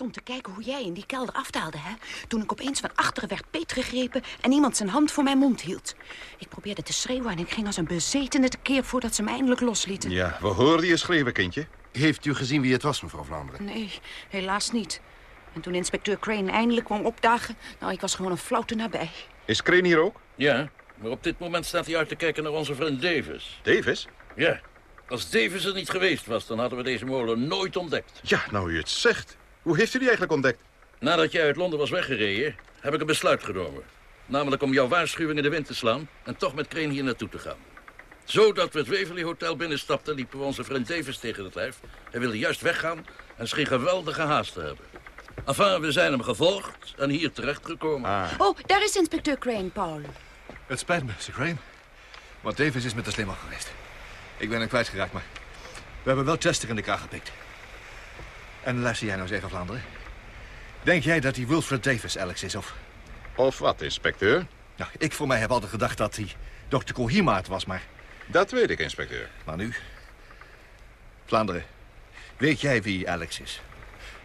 Stond te kijken hoe jij in die kelder afdaalde, hè? Toen ik opeens van achteren werd beetgegrepen en iemand zijn hand voor mijn mond hield. Ik probeerde te schreeuwen en ik ging als een bezetene tekeer voordat ze me eindelijk loslieten. Ja, we hoorden je schreeuwen, kindje. Heeft u gezien wie het was, mevrouw Vlaanderen? Nee, helaas niet. En toen inspecteur Crane eindelijk kwam opdagen... nou, ik was gewoon een flauwte nabij. Is Crane hier ook? Ja, maar op dit moment staat hij uit te kijken naar onze vriend Davis. Davis? Ja. Als Davis er niet geweest was, dan hadden we deze molen nooit ontdekt. Ja, nou u het zegt. Hoe heeft u die eigenlijk ontdekt? Nadat jij uit Londen was weggereden, heb ik een besluit genomen. Namelijk om jouw waarschuwing in de wind te slaan en toch met Crane hier naartoe te gaan. Zodat we het Waverly Hotel binnenstapten, liepen we onze vriend Davis tegen het lijf. Hij wilde juist weggaan en scheen geweldige haast te hebben. Enfin, we zijn hem gevolgd en hier terechtgekomen. Oh, daar is inspecteur Crane, Paul. Het spijt me, Sir Crane. Want Davis is met de slimmer geweest. Ik ben hem kwijtgeraakt, maar... We hebben wel Chester in de kraag gepikt. En luister jij nou eens even, Vlaanderen. Denk jij dat die Wilfred Davis Alex is, of... Of wat, inspecteur? Nou, ik voor mij heb altijd gedacht dat hij Dr. Kohima het was, maar... Dat weet ik, inspecteur. Maar nu... Vlaanderen, weet jij wie Alex is?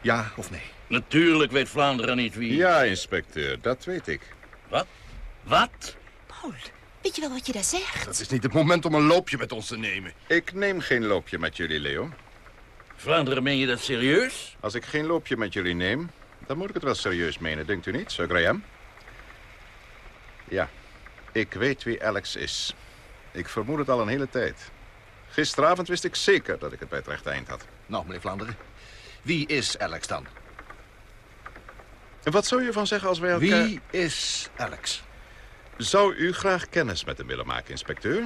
Ja of nee? Natuurlijk weet Vlaanderen niet wie. Ja, inspecteur, dat weet ik. Wat? Wat? Paul, weet je wel wat je daar zegt? Het is niet het moment om een loopje met ons te nemen. Ik neem geen loopje met jullie, Leo. Vlaanderen, meen je dat serieus? Als ik geen loopje met jullie neem, dan moet ik het wel serieus menen, denkt u niet, Sir Graham? Ja, ik weet wie Alex is. Ik vermoed het al een hele tijd. Gisteravond wist ik zeker dat ik het bij het rechte eind had. Nou, meneer Vlaanderen, wie is Alex dan? En wat zou je van zeggen als wij elkaar... Wie is Alex? Zou u graag kennis met hem willen maken, inspecteur?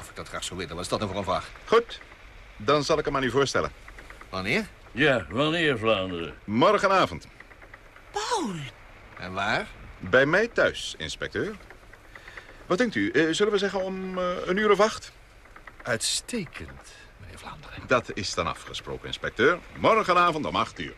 Of ik dat graag zou willen, wat is dat nou voor een vraag? Goed. Dan zal ik hem aan u voorstellen. Wanneer? Ja, wanneer Vlaanderen? Morgenavond. Paul! En waar? Bij mij thuis, inspecteur. Wat denkt u? Eh, zullen we zeggen om eh, een uur of acht? Uitstekend, meneer Vlaanderen. Dat is dan afgesproken, inspecteur. Morgenavond om acht uur.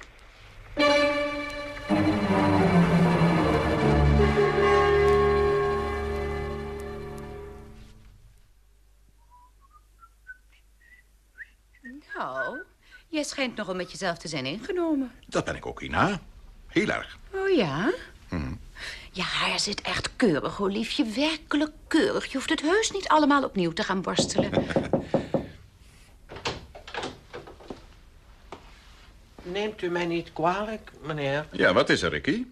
Nou, jij schijnt nogal met jezelf te zijn ingenomen. Dat ben ik ook, Ina. Heel erg. Oh ja? Hm. Je haar zit echt keurig, Oliefje. Werkelijk keurig. Je hoeft het heus niet allemaal opnieuw te gaan borstelen. Neemt u mij niet kwalijk, meneer? Ja, wat is er, Ricky?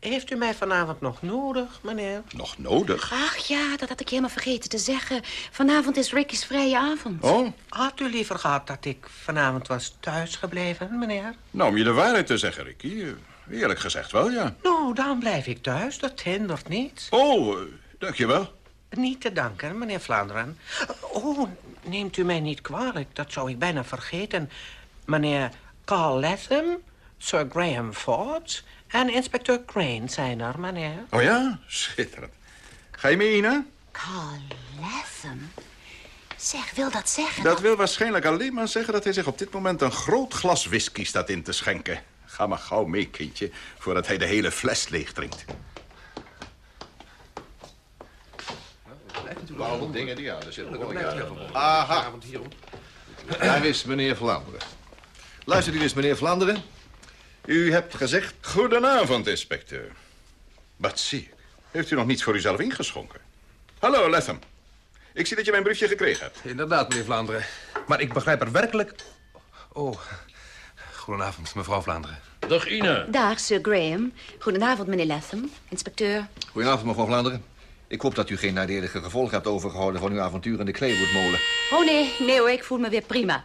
Heeft u mij vanavond nog nodig, meneer? Nog nodig? Ach ja, dat had ik helemaal vergeten te zeggen. Vanavond is Ricky's vrije avond. Oh, Had u liever gehad dat ik vanavond was thuisgebleven, meneer? nou, om je de waarheid te zeggen, Ricky. Eerlijk gezegd wel, ja. Nou, dan blijf ik thuis. Dat hindert niet. Oh, eh, dankjewel. Niet te danken, meneer Vlaanderen. Oh, neemt u mij niet kwalijk. Dat zou ik bijna vergeten. Meneer Carl Latham, Sir Graham Forbes en inspecteur Crane zijn er, meneer. Oh ja? Schitterend. Ga je mee, Ina? Carl Latham? Zeg, wil dat zeggen? Dat wil waarschijnlijk alleen maar zeggen dat hij zich op dit moment een groot glas whisky staat in te schenken. Ga maar gauw mee, kindje, voordat hij de hele fles leeg drinkt. Bepaalde dingen, die, ja, daar zit nog wel Aha. Daar is meneer Vlaanderen. Luister u eens, meneer Vlaanderen. U hebt gezegd... Goedenavond, inspecteur. Wat zie ik? Heeft u nog niets voor uzelf ingeschonken? Hallo, Latham. Ik zie dat je mijn briefje gekregen hebt. Inderdaad, meneer Vlaanderen. Maar ik begrijp er werkelijk... Oh, goedenavond, mevrouw Vlaanderen. Dag, Ina. Dag, Sir Graham. Goedenavond, meneer Latham. Inspecteur. Goedenavond, mevrouw Vlaanderen. Ik hoop dat u geen nadelige gevolgen hebt overgehouden... van uw avontuur in de Kleewoodmolen. Oh nee, nee hoor, ik voel me weer prima.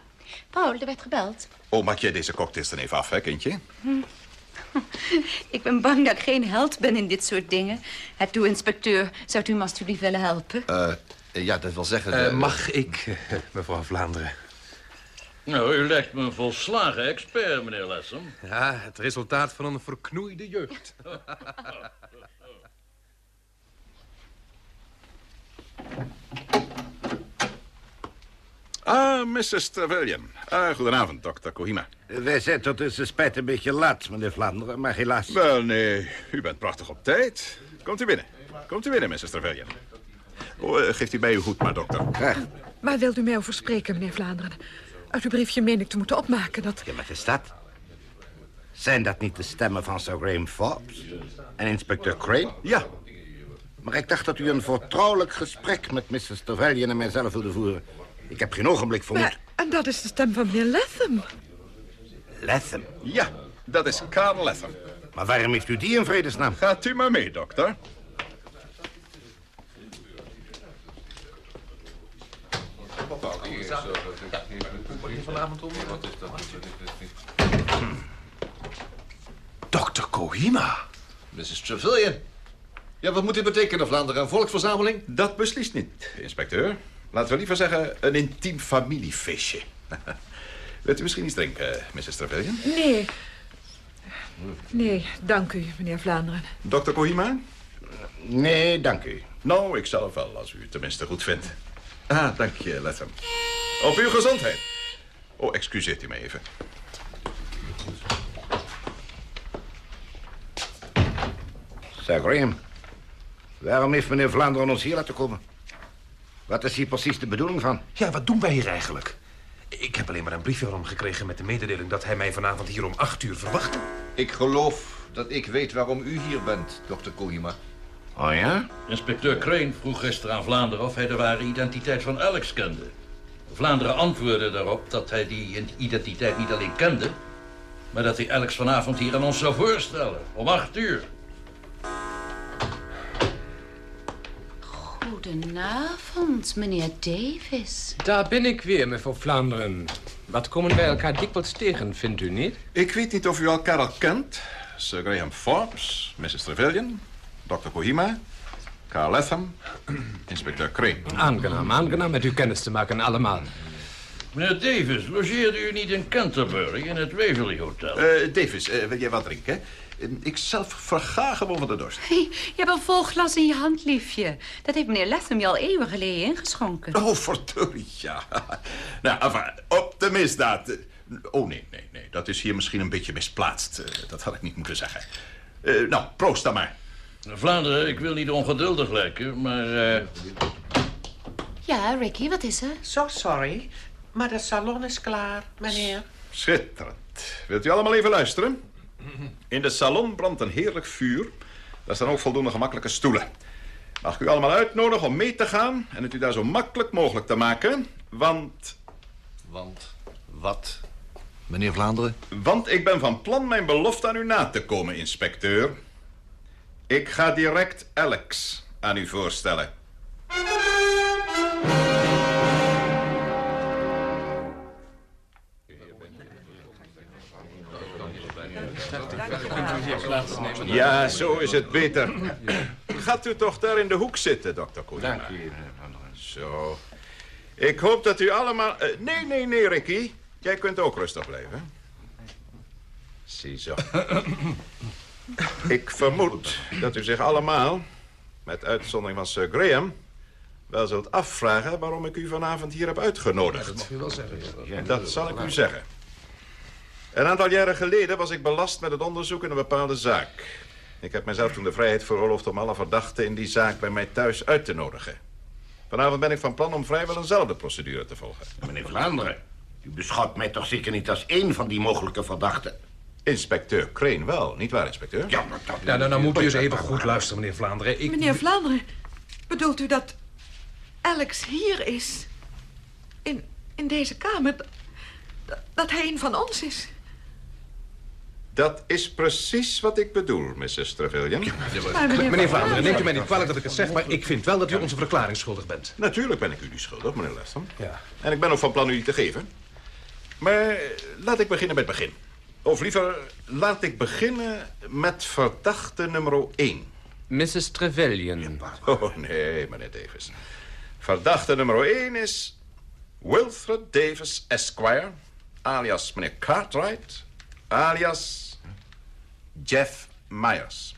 Paul, er werd gebeld. Oh, maak jij deze cocktails dan even af, hè, kindje? Ik ben bang dat ik geen held ben in dit soort dingen. Het toe, inspecteur. Zou u me alstublieft willen helpen? Eh, ja, dat wil zeggen... Eh, mag ik, mevrouw Vlaanderen? Nou, u lijkt me een volslagen expert, meneer Lassem. Ja, het resultaat van een verknoeide jeugd. Ah, Mrs. Trevelyan. Ah, goedenavond, dokter Kohima. Wij zijn tot tussen spijt een beetje laat, meneer Vlaanderen, maar helaas. Wel, nee, u bent prachtig op tijd. Komt u binnen. Komt u binnen, Mrs. Trevelyan. Oh, eh, geeft u mij uw goed maar, dokter. Graag. Waar wilt u mij over spreken, meneer Vlaanderen? Uit uw briefje meen ik te moeten opmaken dat... Ja, wat is dat? Zijn dat niet de stemmen van Sir Graham Forbes en inspecteur Crane? Ja. Maar ik dacht dat u een vertrouwelijk gesprek met Mrs. Trevelyan en mijzelf wilde voeren. Ik heb geen ogenblik vermoed. Maar, en dat is de stem van meneer Latham. Latham? Ja, dat is Karl Latham. Maar waarom heeft u die in vredesnaam? Gaat u maar mee, dokter. Vanavond om. Dokter Kohima. Mrs. Trevelyan. Ja, wat moet dit betekenen, Vlaanderen? Een volksverzameling? Dat beslist niet, inspecteur. Laten we liever zeggen een intiem familiefeestje. Wilt u misschien iets drinken, Mrs. Trevelyan? Nee. Nee, dank u, meneer Vlaanderen. Dokter Kohima? Nee, dank u. Nou, ik zelf wel, als u het tenminste goed vindt. Ah, dank je, Latham. Op uw gezondheid. Oh, excuseert u me even. Sir Graham, waarom heeft meneer Vlaanderen ons hier laten komen? Wat is hier precies de bedoeling van? Ja, wat doen wij hier eigenlijk? Ik heb alleen maar een briefje van hem gekregen met de mededeling... dat hij mij vanavond hier om acht uur verwacht. Ik geloof dat ik weet waarom u hier bent, dokter Kohima. Oh ja? Inspecteur Crane vroeg gisteren aan Vlaanderen of hij de ware identiteit van Alex kende. Vlaanderen antwoordde daarop dat hij die identiteit niet alleen kende... maar dat hij Alex vanavond hier aan ons zou voorstellen. Om acht uur. Goedenavond, meneer Davis. Daar ben ik weer, mevrouw Vlaanderen. Wat komen wij elkaar dikwijls tegen, vindt u niet? Ik weet niet of u elkaar al kent. Sir Graham Forbes, Mrs. Trevelyan, Dr. Kohima, Carl Latham, inspecteur Crane. Aangenaam, aangenaam met u kennis te maken, allemaal. Meneer Davis, logeerde u niet in Canterbury in het Waverly Hotel? Eh, Davis, eh, wil jij wat drinken? Ik zelf verga gewoon van de dorst. Hey, je hebt een vol glas in je hand, liefje. Dat heeft meneer Latham je al eeuwen geleden ingeschonken. Oh, verdorie, ja. Nou, enfin, op de misdaad. Oh, nee, nee, nee. Dat is hier misschien een beetje misplaatst. Eh, Dat had ik niet moeten zeggen. Eh, nou, proost dan maar. Vlaanderen, ik wil niet ongeduldig lijken, maar... eh, Ja, Ricky, wat is er? Zo sorry, maar de salon is klaar, meneer. Schitterend. Wilt u allemaal even luisteren? In de salon brandt een heerlijk vuur. Daar staan ook voldoende gemakkelijke stoelen. Mag ik u allemaal uitnodigen om mee te gaan... en het u daar zo makkelijk mogelijk te maken, want... Want? Wat? Meneer Vlaanderen? Want ik ben van plan mijn belofte aan u na te komen, inspecteur. Ik ga direct Alex aan u voorstellen. Ja, zo is het beter. Gaat u toch daar in de hoek zitten, dokter Koeman? Dank u. Zo. Ik hoop dat u allemaal... eh, nee, nee, nee, Ricky. Jij kunt ook rustig blijven. Ziezo. Ik vermoed dat u zich allemaal, met uitzondering van Sir Graham... wel zult afvragen waarom ik u vanavond hier heb uitgenodigd. Dat wil je wel zeggen. ja. Dat zal ik u zeggen. Een aantal jaren geleden was ik belast met het onderzoek in een bepaalde zaak. Ik heb mezelf toen de vrijheid veroorloofd om alle verdachten in die zaak bij mij thuis uit te nodigen. Vanavond ben ik van plan om vrijwel eenzelfde procedure te volgen. Meneer Vlaanderen, u beschouwt mij toch zeker niet als één van die mogelijke verdachten? Inspecteur Crane wel, niet waar, inspecteur? Ja, maar dat... Nou, nou, nou moet u eens even goed luisteren, meneer Vlaanderen. Ik... Meneer Vlaanderen, bedoelt u dat Alex hier is? In, in deze kamer? Dat, dat hij een van ons is? Dat is precies wat ik bedoel, Mrs. Trevelyan. Meneer Meneer Vlaanderen, neemt u mij niet kwalijk dat ik het zeg... maar ik vind wel dat u onze verklaring schuldig bent. Natuurlijk ben ik u die schuldig, meneer Leston. Ja. En ik ben ook van plan u die te geven. Maar eh, laat ik beginnen met het begin. Of liever, laat ik beginnen met verdachte nummer 1. Mrs. Trevelyan. Oh, nee, meneer Davis. Verdachte nummer 1 is Wilfred Davis Esquire, alias meneer Cartwright, alias Jeff Myers.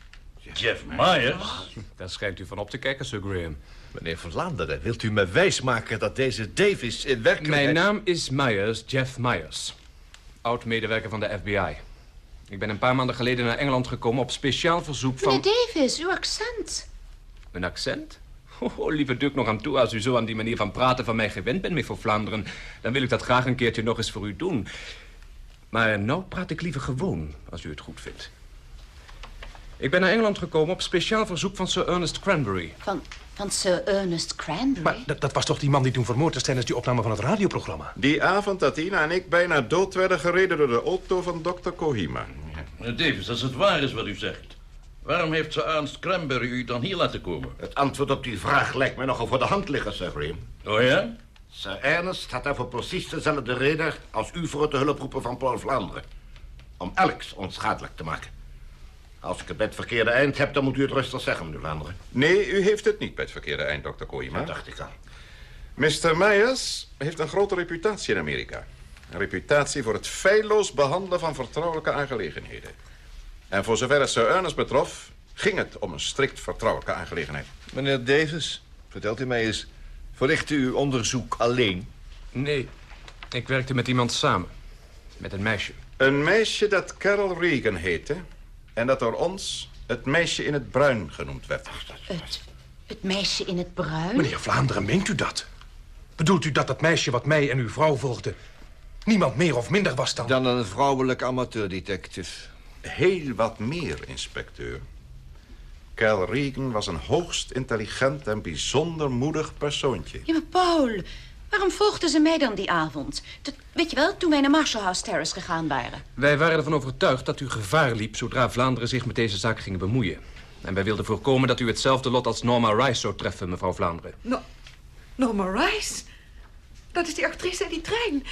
Jeff Myers? Daar schijnt u van op te kijken, Sir Graham. Meneer Vlaanderen, wilt u me wijsmaken dat deze Davis in werkelijkheid... Mijn naam is Myers, Jeff Myers. Oud-medewerker van de FBI. Ik ben een paar maanden geleden naar Engeland gekomen op speciaal verzoek van... Meneer Davis, uw accent. Een accent? Oh, lieve Duk nog aan toe, als u zo aan die manier van praten van mij gewend bent, mevrouw Vlaanderen... dan wil ik dat graag een keertje nog eens voor u doen. Maar nou praat ik liever gewoon, als u het goed vindt. Ik ben naar Engeland gekomen op speciaal verzoek van Sir Ernest Cranberry. Van, van Sir Ernest Cranberry? Maar dat, dat was toch die man die toen vermoord is tijdens die opname van het radioprogramma? Die avond dat Ina en ik bijna dood werden gereden door de auto van dokter Kohima. Meneer Davis, als het waar is wat u zegt... waarom heeft Sir Ernst Cranberry u dan hier laten komen? Het antwoord op die vraag lijkt mij nogal voor de hand liggen, Sir Graham. Oh ja? Sir Ernest had daarvoor precies dezelfde reden als u voor het te hulp roepen van Paul Vlaanderen. Om Alex onschadelijk te maken. Als ik het bij het verkeerde eind heb, dan moet u het rustig zeggen, meneer Vlaanderen. Nee, u heeft het niet bij het verkeerde eind, dokter Kohima. Dat dacht ik al. Mr. Myers heeft een grote reputatie in Amerika. Een reputatie voor het feilloos behandelen van vertrouwelijke aangelegenheden. En voor zover het Sir Ernest betrof, ging het om een strikt vertrouwelijke aangelegenheid. Meneer Davis, vertelt u mij eens... verricht u uw onderzoek alleen? Nee, ik werkte met iemand samen. Met een meisje. Een meisje dat Carol Regan heette... en dat door ons het meisje in het bruin genoemd werd. Het, het meisje in het bruin? Meneer Vlaanderen, meent u dat? Bedoelt u dat dat meisje wat mij en uw vrouw volgde... niemand meer of minder was dan... Dan een vrouwelijk amateurdetective. Heel wat meer, inspecteur. Carol Regan was een hoogst intelligent en bijzonder moedig persoontje. Ja, maar Paul, waarom volgden ze mij dan die avond? Dat, weet je wel, toen wij naar Marshall House Terrace gegaan waren. Wij waren ervan overtuigd dat u gevaar liep zodra Vlaanderen zich met deze zaak ging bemoeien. En wij wilden voorkomen dat u hetzelfde lot als Norma Rice zou treffen, mevrouw Vlaanderen. No, Norma Rice? Dat is die actrice in die trein.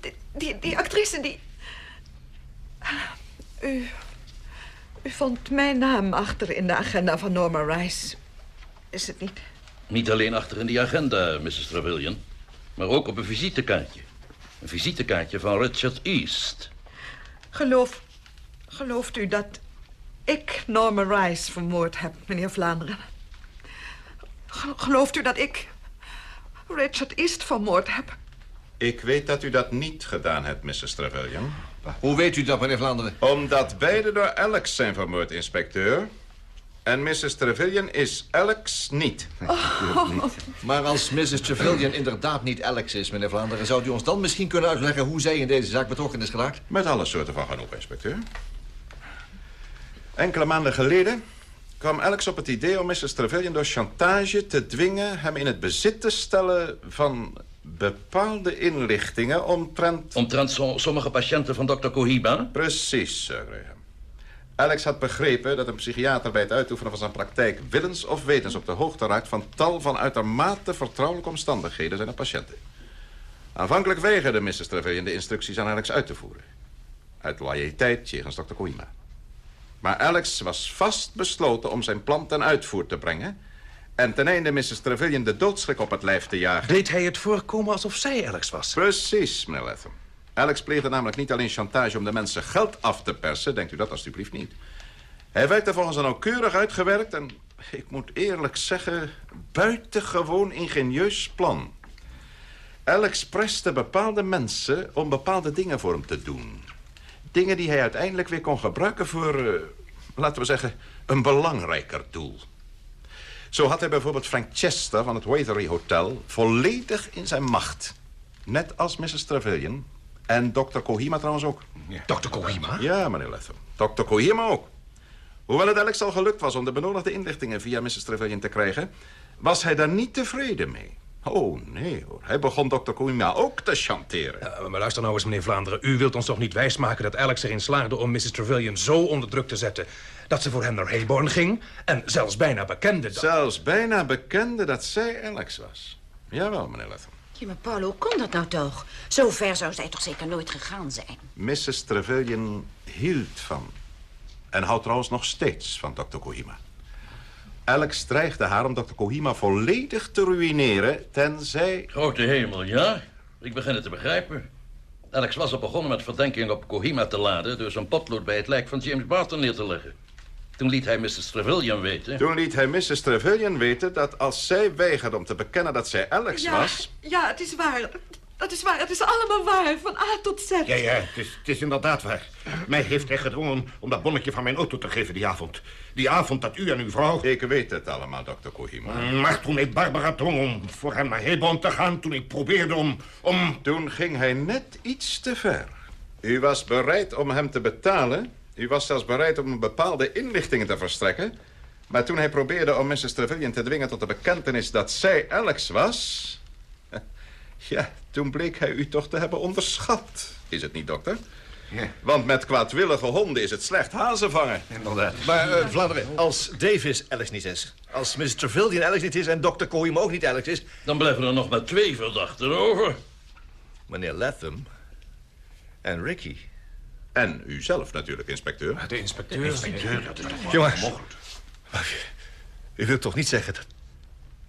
Die, die, die actrice die... Ah, U... U vond mijn naam achter in de agenda van Norma Rice. Is het niet? Niet alleen achter in die agenda, Mrs. Trevelyan... maar ook op een visitekaartje. Een visitekaartje van Richard East. Geloof, gelooft u dat ik Norma Rice vermoord heb, meneer Vlaanderen? Ge- Gelooft u dat ik Richard East vermoord heb? Ik weet dat u dat niet gedaan hebt, Mrs. Trevelyan. Hoe weet u dat, meneer Vlaanderen? Omdat beide door Alex zijn vermoord, inspecteur. En Mrs. Trevelyan is Alex niet. Maar als Mrs. Trevelyan inderdaad niet Alex is, meneer Vlaanderen... zou u ons dan misschien kunnen uitleggen hoe zij in deze zaak betrokken is geraakt? Met alle soorten van genoeg, inspecteur. Enkele maanden geleden kwam Alex op het idee om Mrs. Trevelyan door chantage te dwingen... hem in het bezit te stellen van bepaalde inlichtingen omtrent... Omtrent so- sommige patiënten van dokter Cohiba? Precies, Sir Graham. Alex had begrepen dat een psychiater bij het uitoefenen van zijn praktijk... willens of wetens op de hoogte raakt van tal van uitermate vertrouwelijke omstandigheden zijn patiënten. Aanvankelijk weigerde Mrs. Trevelyan de instructies aan Alex uit te voeren. Uit loyaliteit jegens dokter Koima. Maar Alex was vast besloten om zijn plan ten uitvoer te brengen... en ten einde Mrs. Trevelyan de doodschrik op het lijf te jagen... Deed hij het voorkomen alsof zij Alex was? Precies, meneer Latham. Alex pleegde namelijk niet alleen chantage om de mensen geld af te persen... denkt u dat alstublieft niet. Hij werkte volgens een nauwkeurig uitgewerkt en, ik moet eerlijk zeggen... buitengewoon ingenieus plan. Alex preste bepaalde mensen om bepaalde dingen voor hem te doen. Dingen die hij uiteindelijk weer kon gebruiken voor, eh, laten we zeggen, een belangrijker doel. Zo had hij bijvoorbeeld Frank Chester van het Wathery Hotel volledig in zijn macht. Net als Mrs. Trevelyan. En Dr. Kohima trouwens ook. Dr. Kohima? Ja, meneer Latham. Dr. Kohima ook. Hoewel het Alex al gelukt was om de benodigde inlichtingen via Mrs. Trevelyan te krijgen... was hij daar niet tevreden mee. Oh, nee hoor. Hij begon Dr. Kohima ook te chanteren. Ja, maar luister nou eens, meneer Vlaanderen. U wilt ons toch niet wijsmaken dat Alex erin slaagde om Mrs. Trevelyan zo onder druk te zetten... dat ze voor hem naar Hayborn ging en zelfs bijna bekende dat... Zelfs bijna bekende dat zij Alex was. Jawel, meneer Latham. Ja, maar Paul, hoe kon dat nou toch? Zo ver zou zij toch zeker nooit gegaan zijn? Mrs. Trevelyan hield van... en houdt trouwens nog steeds van Dr. Kohima. Alex dreigde haar om Dr. Kohima volledig te ruïneren... tenzij... Grote hemel, ja. Ik begin het te begrijpen. Alex was al begonnen met verdenking op Kohima te laden... door zijn potlood bij het lijk van James Barton neer te leggen. Toen liet hij Mrs. Trevelyan weten... Toen liet hij Mrs. Trevelyan weten dat als zij weigerde om te bekennen dat zij Alex Ja, was... ja, het is waar. Dat is waar. Het is allemaal waar. Van A tot Z. Ja, ja, het is, het is inderdaad waar. Mij heeft hij gedwongen om dat bonnetje van mijn auto te geven die avond. Die avond dat u en uw vrouw... Ik weet het allemaal, dokter Kohima. Maar toen ik Barbara dwong om voor hem naar Hebron te gaan... toen ik probeerde om... om... Toen ging hij net iets te ver. U was bereid om hem te betalen. U was zelfs bereid om bepaalde inlichtingen te verstrekken. Maar toen hij probeerde om Mrs. Trevelyan te dwingen tot de bekentenis dat zij Alex was... Ja, toen bleek hij u toch te hebben onderschat. Is het niet, dokter? Ja. Want met kwaadwillige honden is het slecht hazen vangen. Inderdaad. Maar, eh, Vlaanderen, als Davis Alex niet is... als Mr. Trevelyan Alex niet is en Dr. Kohima ook niet Alex is... Dan blijven er nog maar twee verdachten over. Meneer Latham en Ricky. En u zelf natuurlijk, inspecteur. De inspecteur. Jongens, maar u wilt toch niet zeggen dat,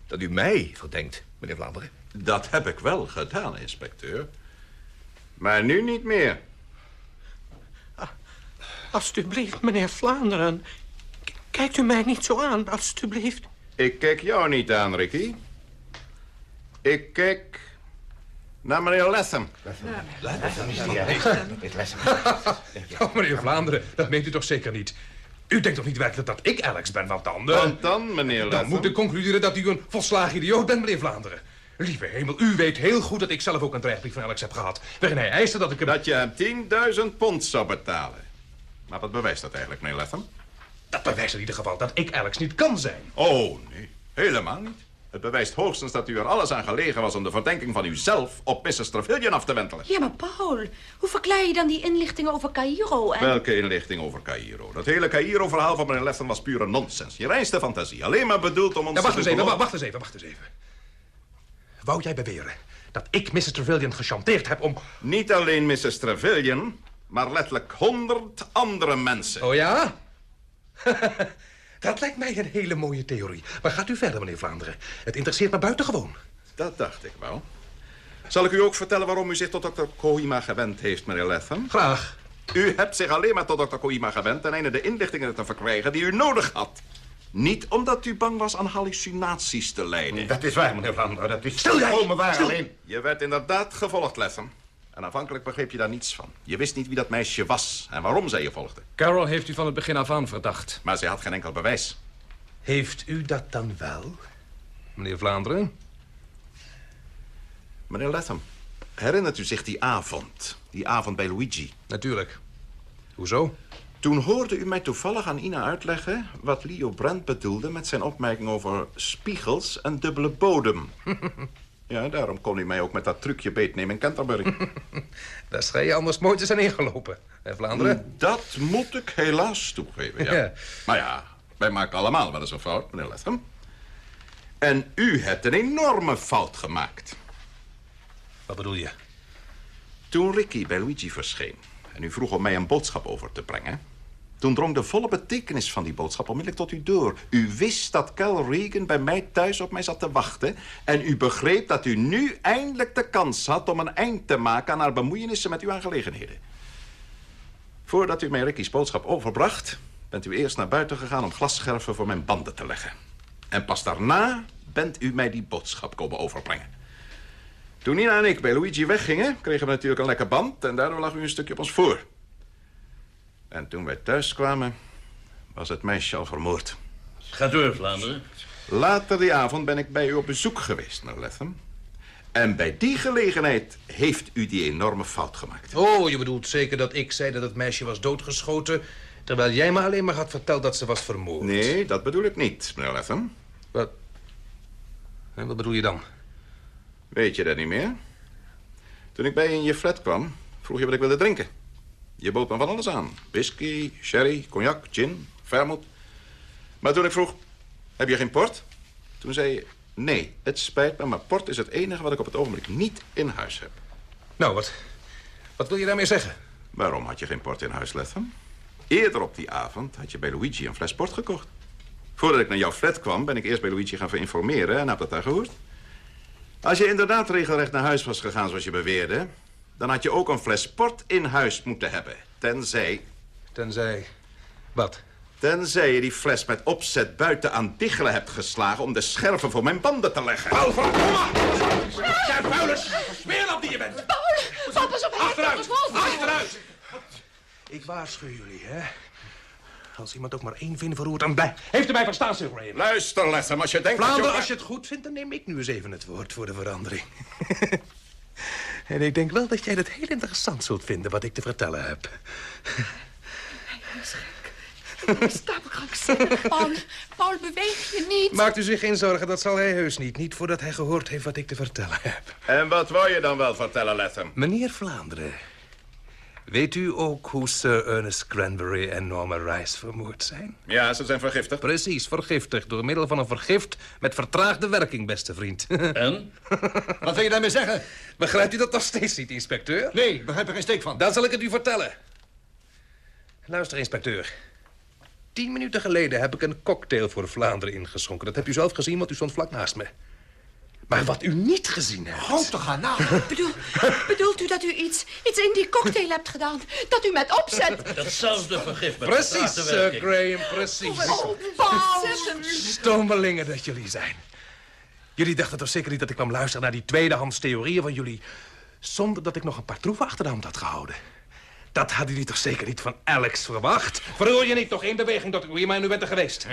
dat u mij verdenkt, meneer Vlaanderen? Dat heb ik wel gedaan, inspecteur. Maar nu niet meer. Alsjeblieft, meneer Vlaanderen. K- Kijkt u mij niet zo aan, alsjeblieft. Ik kijk jou niet aan, Ricky. Ik kijk naar meneer Latham. Oh, meneer Vlaanderen, dat meent u toch zeker niet? U denkt toch niet werkelijk dat ik Alex ben, want dan... eh, Want dan, meneer Dan Latham... moet ik concluderen dat u een volslagen idioot bent, meneer Vlaanderen. Lieve hemel, u weet heel goed dat ik zelf ook een dreigbrief van Alex heb gehad. Waarin hij eiste dat ik hem... Dat je hem 10.000 pond zou betalen. Maar wat bewijst dat eigenlijk, meneer Latham? Dat bewijst in ieder geval dat ik Alex niet kan zijn. Oh, nee. Helemaal niet. Het bewijst hoogstens dat u er alles aan gelegen was... om de verdenking van uzelf op Mrs. Trevelyan af te wentelen. Ja, maar Paul, hoe verklaar je dan die inlichtingen over Cairo en... Welke inlichting over Cairo? Dat hele Cairo-verhaal van meneer Latham was pure nonsens. Je reinste fantasie. Alleen maar bedoeld om ons Ja, wacht te eens even, wacht eens even, wacht eens even. Wou jij beweren dat ik Mrs. Trevelyan gechanteerd heb om... Niet alleen Mrs. Trevelyan, maar letterlijk honderd andere mensen. Oh ja? dat lijkt mij een hele mooie theorie. Maar gaat u verder, meneer Vlaanderen. Het interesseert me buitengewoon. Dat dacht ik wel. Zal ik u ook vertellen waarom u zich tot dokter Kohima gewend heeft, meneer Latham? Graag. U hebt zich alleen maar tot dokter Kohima gewend... ten einde de inlichtingen te verkrijgen die u nodig had. Niet omdat u bang was aan hallucinaties te lijden. Dat is waar, meneer Vlaanderen. Dat is Stil volkomen waar Stil. alleen. Je werd inderdaad gevolgd, Latham. En aanvankelijk begreep je daar niets van. Je wist niet wie dat meisje was en waarom zij je volgde. Carol heeft u van het begin af aan verdacht. Maar zij had geen enkel bewijs. Heeft u dat dan wel, meneer Vlaanderen? Meneer Latham, herinnert u zich die avond? Die avond bij Luigi? Natuurlijk. Hoezo? Toen hoorde u mij toevallig aan Ina uitleggen... wat Leo Brand bedoelde met zijn opmerking over spiegels en dubbele bodem. ja, daarom kon u mij ook met dat trucje beetnemen in Canterbury. Daar schijn je anders mooi te zijn ingelopen, hè, Vlaanderen? Dat moet ik helaas toegeven, ja. Ja. Maar ja, wij maken allemaal wel eens een fout, meneer Latham. En u hebt een enorme fout gemaakt. Wat bedoel je? Toen Ricky bij Luigi verscheen en u vroeg om mij een boodschap over te brengen... toen drong de volle betekenis van die boodschap onmiddellijk tot u door. U wist dat Cal Regan bij mij thuis op mij zat te wachten... en u begreep dat u nu eindelijk de kans had om een eind te maken... aan haar bemoeienissen met uw aangelegenheden. Voordat u mij Ricky's boodschap overbracht... bent u eerst naar buiten gegaan om glasscherven voor mijn banden te leggen. En pas daarna bent u mij die boodschap komen overbrengen. Toen Nina en ik bij Luigi weggingen, kregen we natuurlijk een lekker band... en daardoor lag u een stukje op ons voor. En toen wij thuis kwamen, was het meisje al vermoord. Ga door, Vlaanderen. Later die avond ben ik bij u op bezoek geweest, meneer Latham. En bij die gelegenheid heeft u die enorme fout gemaakt. Oh, je bedoelt zeker dat ik zei dat het meisje was doodgeschoten... terwijl jij me alleen maar had verteld dat ze was vermoord? Nee, dat bedoel ik niet, meneer Latham. Wat? En wat bedoel je dan? Weet je dat niet meer? Toen ik bij je in je flat kwam, vroeg je wat ik wilde drinken. Je bood me van alles aan. Whisky, sherry, cognac, gin, vermouth. Maar toen ik vroeg, heb je geen port? Toen zei je, nee, het spijt me, maar port is het enige wat ik op het ogenblik niet in huis heb. Nou, wat, wat wil je daarmee zeggen? Waarom had je geen port in huis, Latham? Eerder op die avond had je bij Luigi een fles port gekocht. Voordat ik naar jouw flat kwam, ben ik eerst bij Luigi gaan informeren en heb dat daar gehoord. Als je inderdaad regelrecht naar huis was gegaan zoals je beweerde... dan had je ook een fles port in huis moeten hebben. Tenzij... Tenzij... Wat? Tenzij je die fles met opzet buiten aan diggelen hebt geslagen... om de scherven voor mijn banden te leggen. Paul, verdomme! Jij vuilers! Smeerlap die je bent! Paul, pas op, Achteruit! Achteruit! Ik waarschuw jullie, hè. Als iemand ook maar één vin verroert, dan bij. Heeft u mij verstaan, Sir Graham? Luister, Latham, als je denkt dat Vlaanderen, je... als je het goed vindt, dan neem ik nu eens even het woord voor de verandering. en ik denk wel dat jij het heel interessant zult vinden wat ik te vertellen heb. Ik sta me krankzinnig. Paul, Paul, beweeg je niet. Maakt u zich geen zorgen, dat zal hij heus niet. Niet voordat hij gehoord heeft wat ik te vertellen heb. En wat wou je dan wel vertellen, Latham? Meneer Vlaanderen, weet u ook hoe Sir Ernest Cranberry en Norma Rice vermoord zijn? Ja, ze zijn vergiftigd. Precies, vergiftigd door middel van een vergift met vertraagde werking, beste vriend. En? Wat wil je daarmee zeggen? Begrijpt u dat nog steeds niet, inspecteur? Nee, ik begrijp er geen steek van. Dan zal ik het u vertellen. Luister, inspecteur. Tien minuten geleden heb ik een cocktail voor Vlaanderen ingeschonken. Dat hebt u zelf gezien, want u stond vlak naast me. Maar wat u niet gezien hebt... Houd toch aan na. Bedoel, bedoelt u dat u iets, iets in die cocktail hebt gedaan? Dat u met opzet... Datzelfde vergif met Precies, Sir. Graham, precies. Oh, Paul. Stommelingen dat jullie zijn. Jullie dachten toch zeker niet dat ik kwam luisteren naar die tweedehands theorieën van jullie... zonder dat ik nog een paar troeven achter de hand had gehouden. Dat hadden jullie toch zeker niet van Alex verwacht? Verhoor je niet nog één beweging tot ik hier maar nu bent er geweest?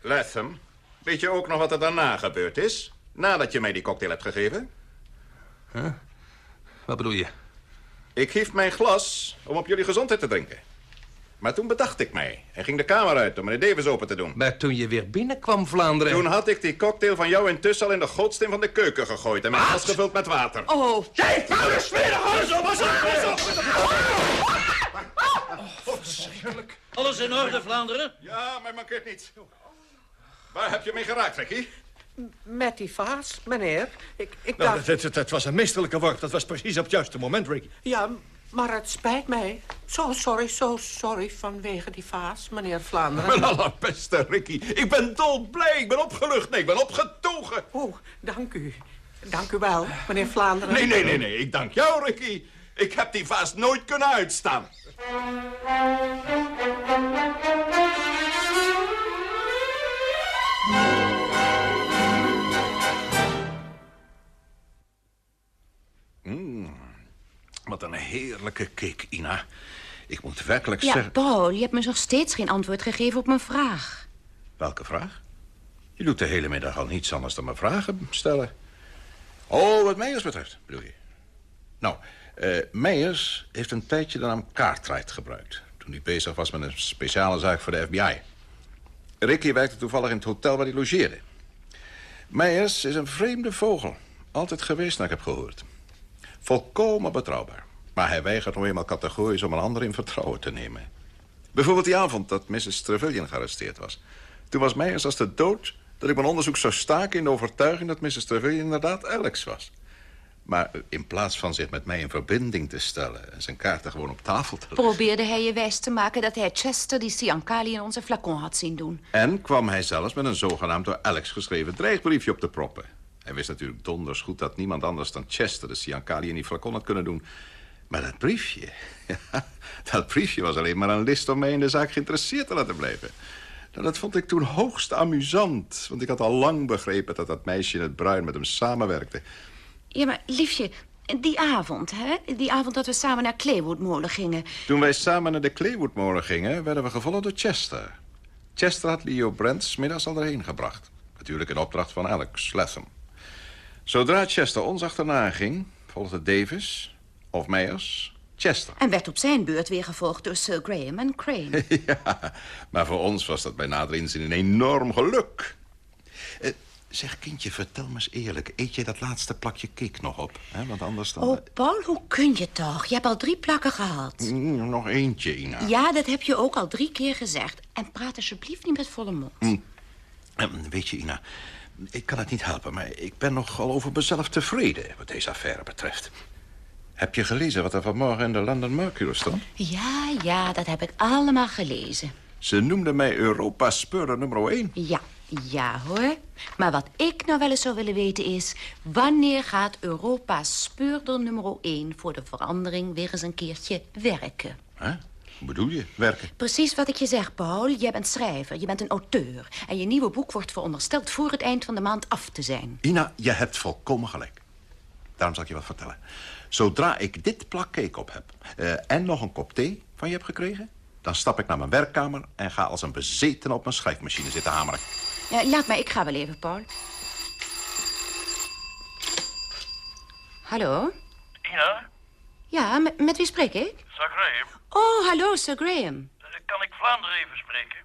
Latham, weet je ook nog wat er daarna gebeurd is? Nadat je mij die cocktail hebt gegeven? Wat bedoel je? Ik hief mijn glas om op jullie gezondheid te drinken. Maar toen bedacht ik mij en ging de kamer uit om meneer Davis open te doen. Maar toen je weer binnenkwam, Vlaanderen... Toen had ik die cocktail van jou intussen al in de gootsteen van de keuken gegooid... en mijn glas gevuld met water. Oh, Jij vuile smerig! Pas op, Alles in orde, Vlaanderen? Ja, mij mankeert niets. Waar heb je mee geraakt, Ricky? Met die vaas, meneer. Ik, ik Nou, dacht... dat, dat, dat was een meesterlijke worp. Dat was precies op het juiste moment, Ricky. Ja, maar het spijt mij. Zo sorry, zo sorry vanwege die vaas, meneer Vlaanderen. Mijn allerbeste Ricky. Ik ben dolblij. Ik ben opgelucht. Nee, ik ben opgetogen. Oh, dank u. Dank u wel, meneer Vlaanderen. Nee, nee, nee, nee. Ik dank jou, Ricky. Ik heb die vast nooit kunnen uitstaan. Mm, wat een heerlijke cake, Ina. Ik moet werkelijk Ja, zeggen... Paul, je hebt me nog steeds geen antwoord gegeven op mijn vraag. Welke vraag? Je doet de hele middag al niets anders dan me vragen stellen. Oh, wat Meijers betreft, bedoel je? Nou, eh Meijers heeft een tijdje de naam Cartwright gebruikt... toen hij bezig was met een speciale zaak voor de FBI. Ricky werkte toevallig in het hotel waar hij logeerde. Meijers is een vreemde vogel. Altijd geweest, naar ik heb gehoord. Volkomen betrouwbaar. Maar hij weigert nog eenmaal categorisch om een ander in vertrouwen te nemen. Bijvoorbeeld die avond dat Mrs. Trevelyan gearresteerd was. Toen was Meijers als de dood dat ik mijn onderzoek zou staken... in de overtuiging dat Mrs. Trevelyan inderdaad Alex was. Maar in plaats van zich met mij in verbinding te stellen... en zijn kaarten gewoon op tafel te leggen... Probeerde hij je wijs te maken dat hij Chester die Siankali in onze flacon had zien doen. En kwam hij zelfs met een zogenaamd door Alex geschreven dreigbriefje op te proppen. Hij wist natuurlijk donders goed dat niemand anders dan Chester... de Siankali in die flacon had kunnen doen. Maar dat briefje... ja, dat briefje was alleen maar een list om mij in de zaak geïnteresseerd te laten blijven. Nou, dat vond ik toen hoogst amusant. Want ik had al lang begrepen dat dat meisje in het bruin met hem samenwerkte. Ja, maar liefje, die avond, hè? Die avond dat we samen naar Claywoodmolen gingen. Toen wij samen naar de Claywoodmolen gingen... werden we gevolgd door Chester. Chester had Leo Brent middags al erheen gebracht. Natuurlijk in opdracht van Alex Latham. Zodra Chester ons achterna ging... volgde Davis, of Meyers, Chester. En werd op zijn beurt weer gevolgd door Sir Graham en Crane. ja, maar voor ons was dat bij nader inzien een enorm geluk. Eh, zeg, kindje, vertel me eens eerlijk. Eet jij dat laatste plakje cake nog op? Hè? Want anders dan... Oh, Paul, hoe kun je toch? Je hebt al drie plakken gehad. Mm, nog eentje, Ina. Ja, dat heb je ook al drie keer gezegd. En praat alsjeblieft niet met volle mond. Mm. Eh, Weet je, Ina, ik kan het niet helpen... maar ik ben nogal over mezelf tevreden wat deze affaire betreft. Heb je gelezen wat er vanmorgen in de London Mercury stond? Ja, ja, dat heb ik allemaal gelezen. Ze noemde mij Europa's speurder nummer 1. Ja, ja hoor. Maar wat ik nou wel eens zou willen weten is... wanneer gaat Europa's speurder nummer 1 voor de verandering weer eens een keertje werken? Hè? Hoe bedoel je, werken? Precies wat ik je zeg, Paul. Jij bent schrijver, je bent een auteur. En je nieuwe boek wordt verondersteld voor het eind van de maand af te zijn. Ina, je hebt volkomen gelijk. Daarom zal ik je wat vertellen. Zodra ik dit plak cake op heb eh, en nog een kop thee van je heb gekregen... dan stap ik naar mijn werkkamer en ga als een bezeten op mijn schrijfmachine zitten hameren. Ja, laat mij, ik ga wel even, Paul. Hallo? Ina, Ja, met, met wie spreek ik? Graham, Oh, hallo, Sir Graham. eh, kan ik Vlaanderen even spreken?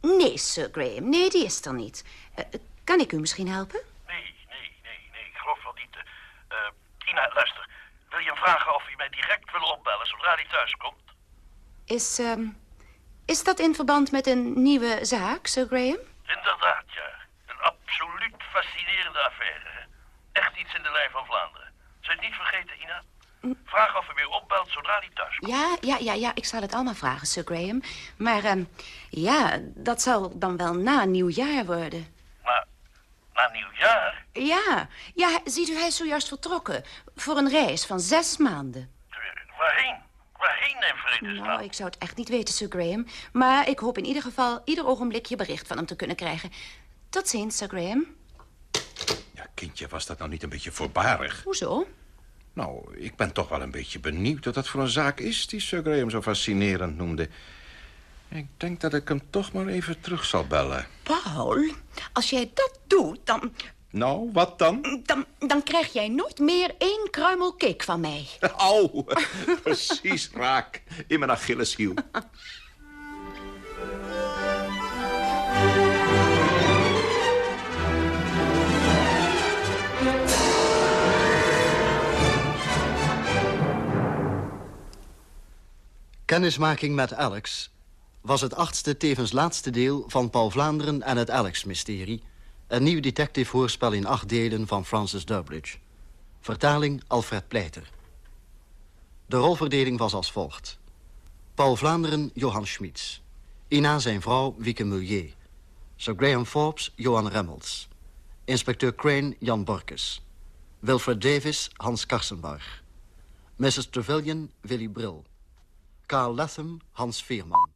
Nee, Sir Graham, nee, die is er niet. Eh, kan ik u misschien helpen? Nee, nee, nee, nee, ik geloof wel niet. eh eh, Ina, luister. Wil je hem vragen of hij mij direct wil opbellen zodra hij thuis komt? Is, ehm, is dat in verband met een nieuwe zaak, Sir Graham? Inderdaad, ja. Een absoluut fascinerende affaire? Echt iets in de lijn van Vlaanderen. Zou je het niet vergeten, Ina? Vraag of hij weer opbelt zodra hij thuis komt. Ja, ja, ja, ja, ik zal het allemaal vragen, Sir Graham. Maar ehm, ja, dat zal dan wel na nieuwjaar worden. Maar na nieuwjaar? Ja, ja, ziet u, hij is zojuist vertrokken. Voor een reis van zes maanden. Waarheen? Waarheen in vredesnaam? Nou, ik zou het echt niet weten, Sir Graham. Maar ik hoop in ieder geval ieder ogenblik je bericht van hem te kunnen krijgen. Tot ziens, Sir Graham. Ja, kindje, was dat nou niet een beetje voorbarig? Hoezo? Nou, ik ben toch wel een beetje benieuwd wat dat voor een zaak is... die Sir Graham zo fascinerend noemde. Ik denk dat ik hem toch maar even terug zal bellen. Paul, als jij dat doet, dan, Nou, wat dan? dan, dan krijg jij nooit meer één kruimel cake van mij. Au, precies raak. In mijn Achilleshiel. Kennismaking met Alex was het achtste tevens laatste deel van Paul Vlaanderen en het Alex-mysterie... een nieuw detective-hoorspel in acht delen van Francis Durbridge. Vertaling Alfred Pleiter. De rolverdeling was als volgt. Paul Vlaanderen, Johan Schmitz. Ina zijn vrouw, Wieke Mullier. Sir Graham Forbes, Johan Remmels. Inspecteur Crane, Jan Borkes. Wilfred Davis, Hans Karsenbarg. Mrs. Trevelyan, Willy Brill. Carl Latham, Hans Veerman.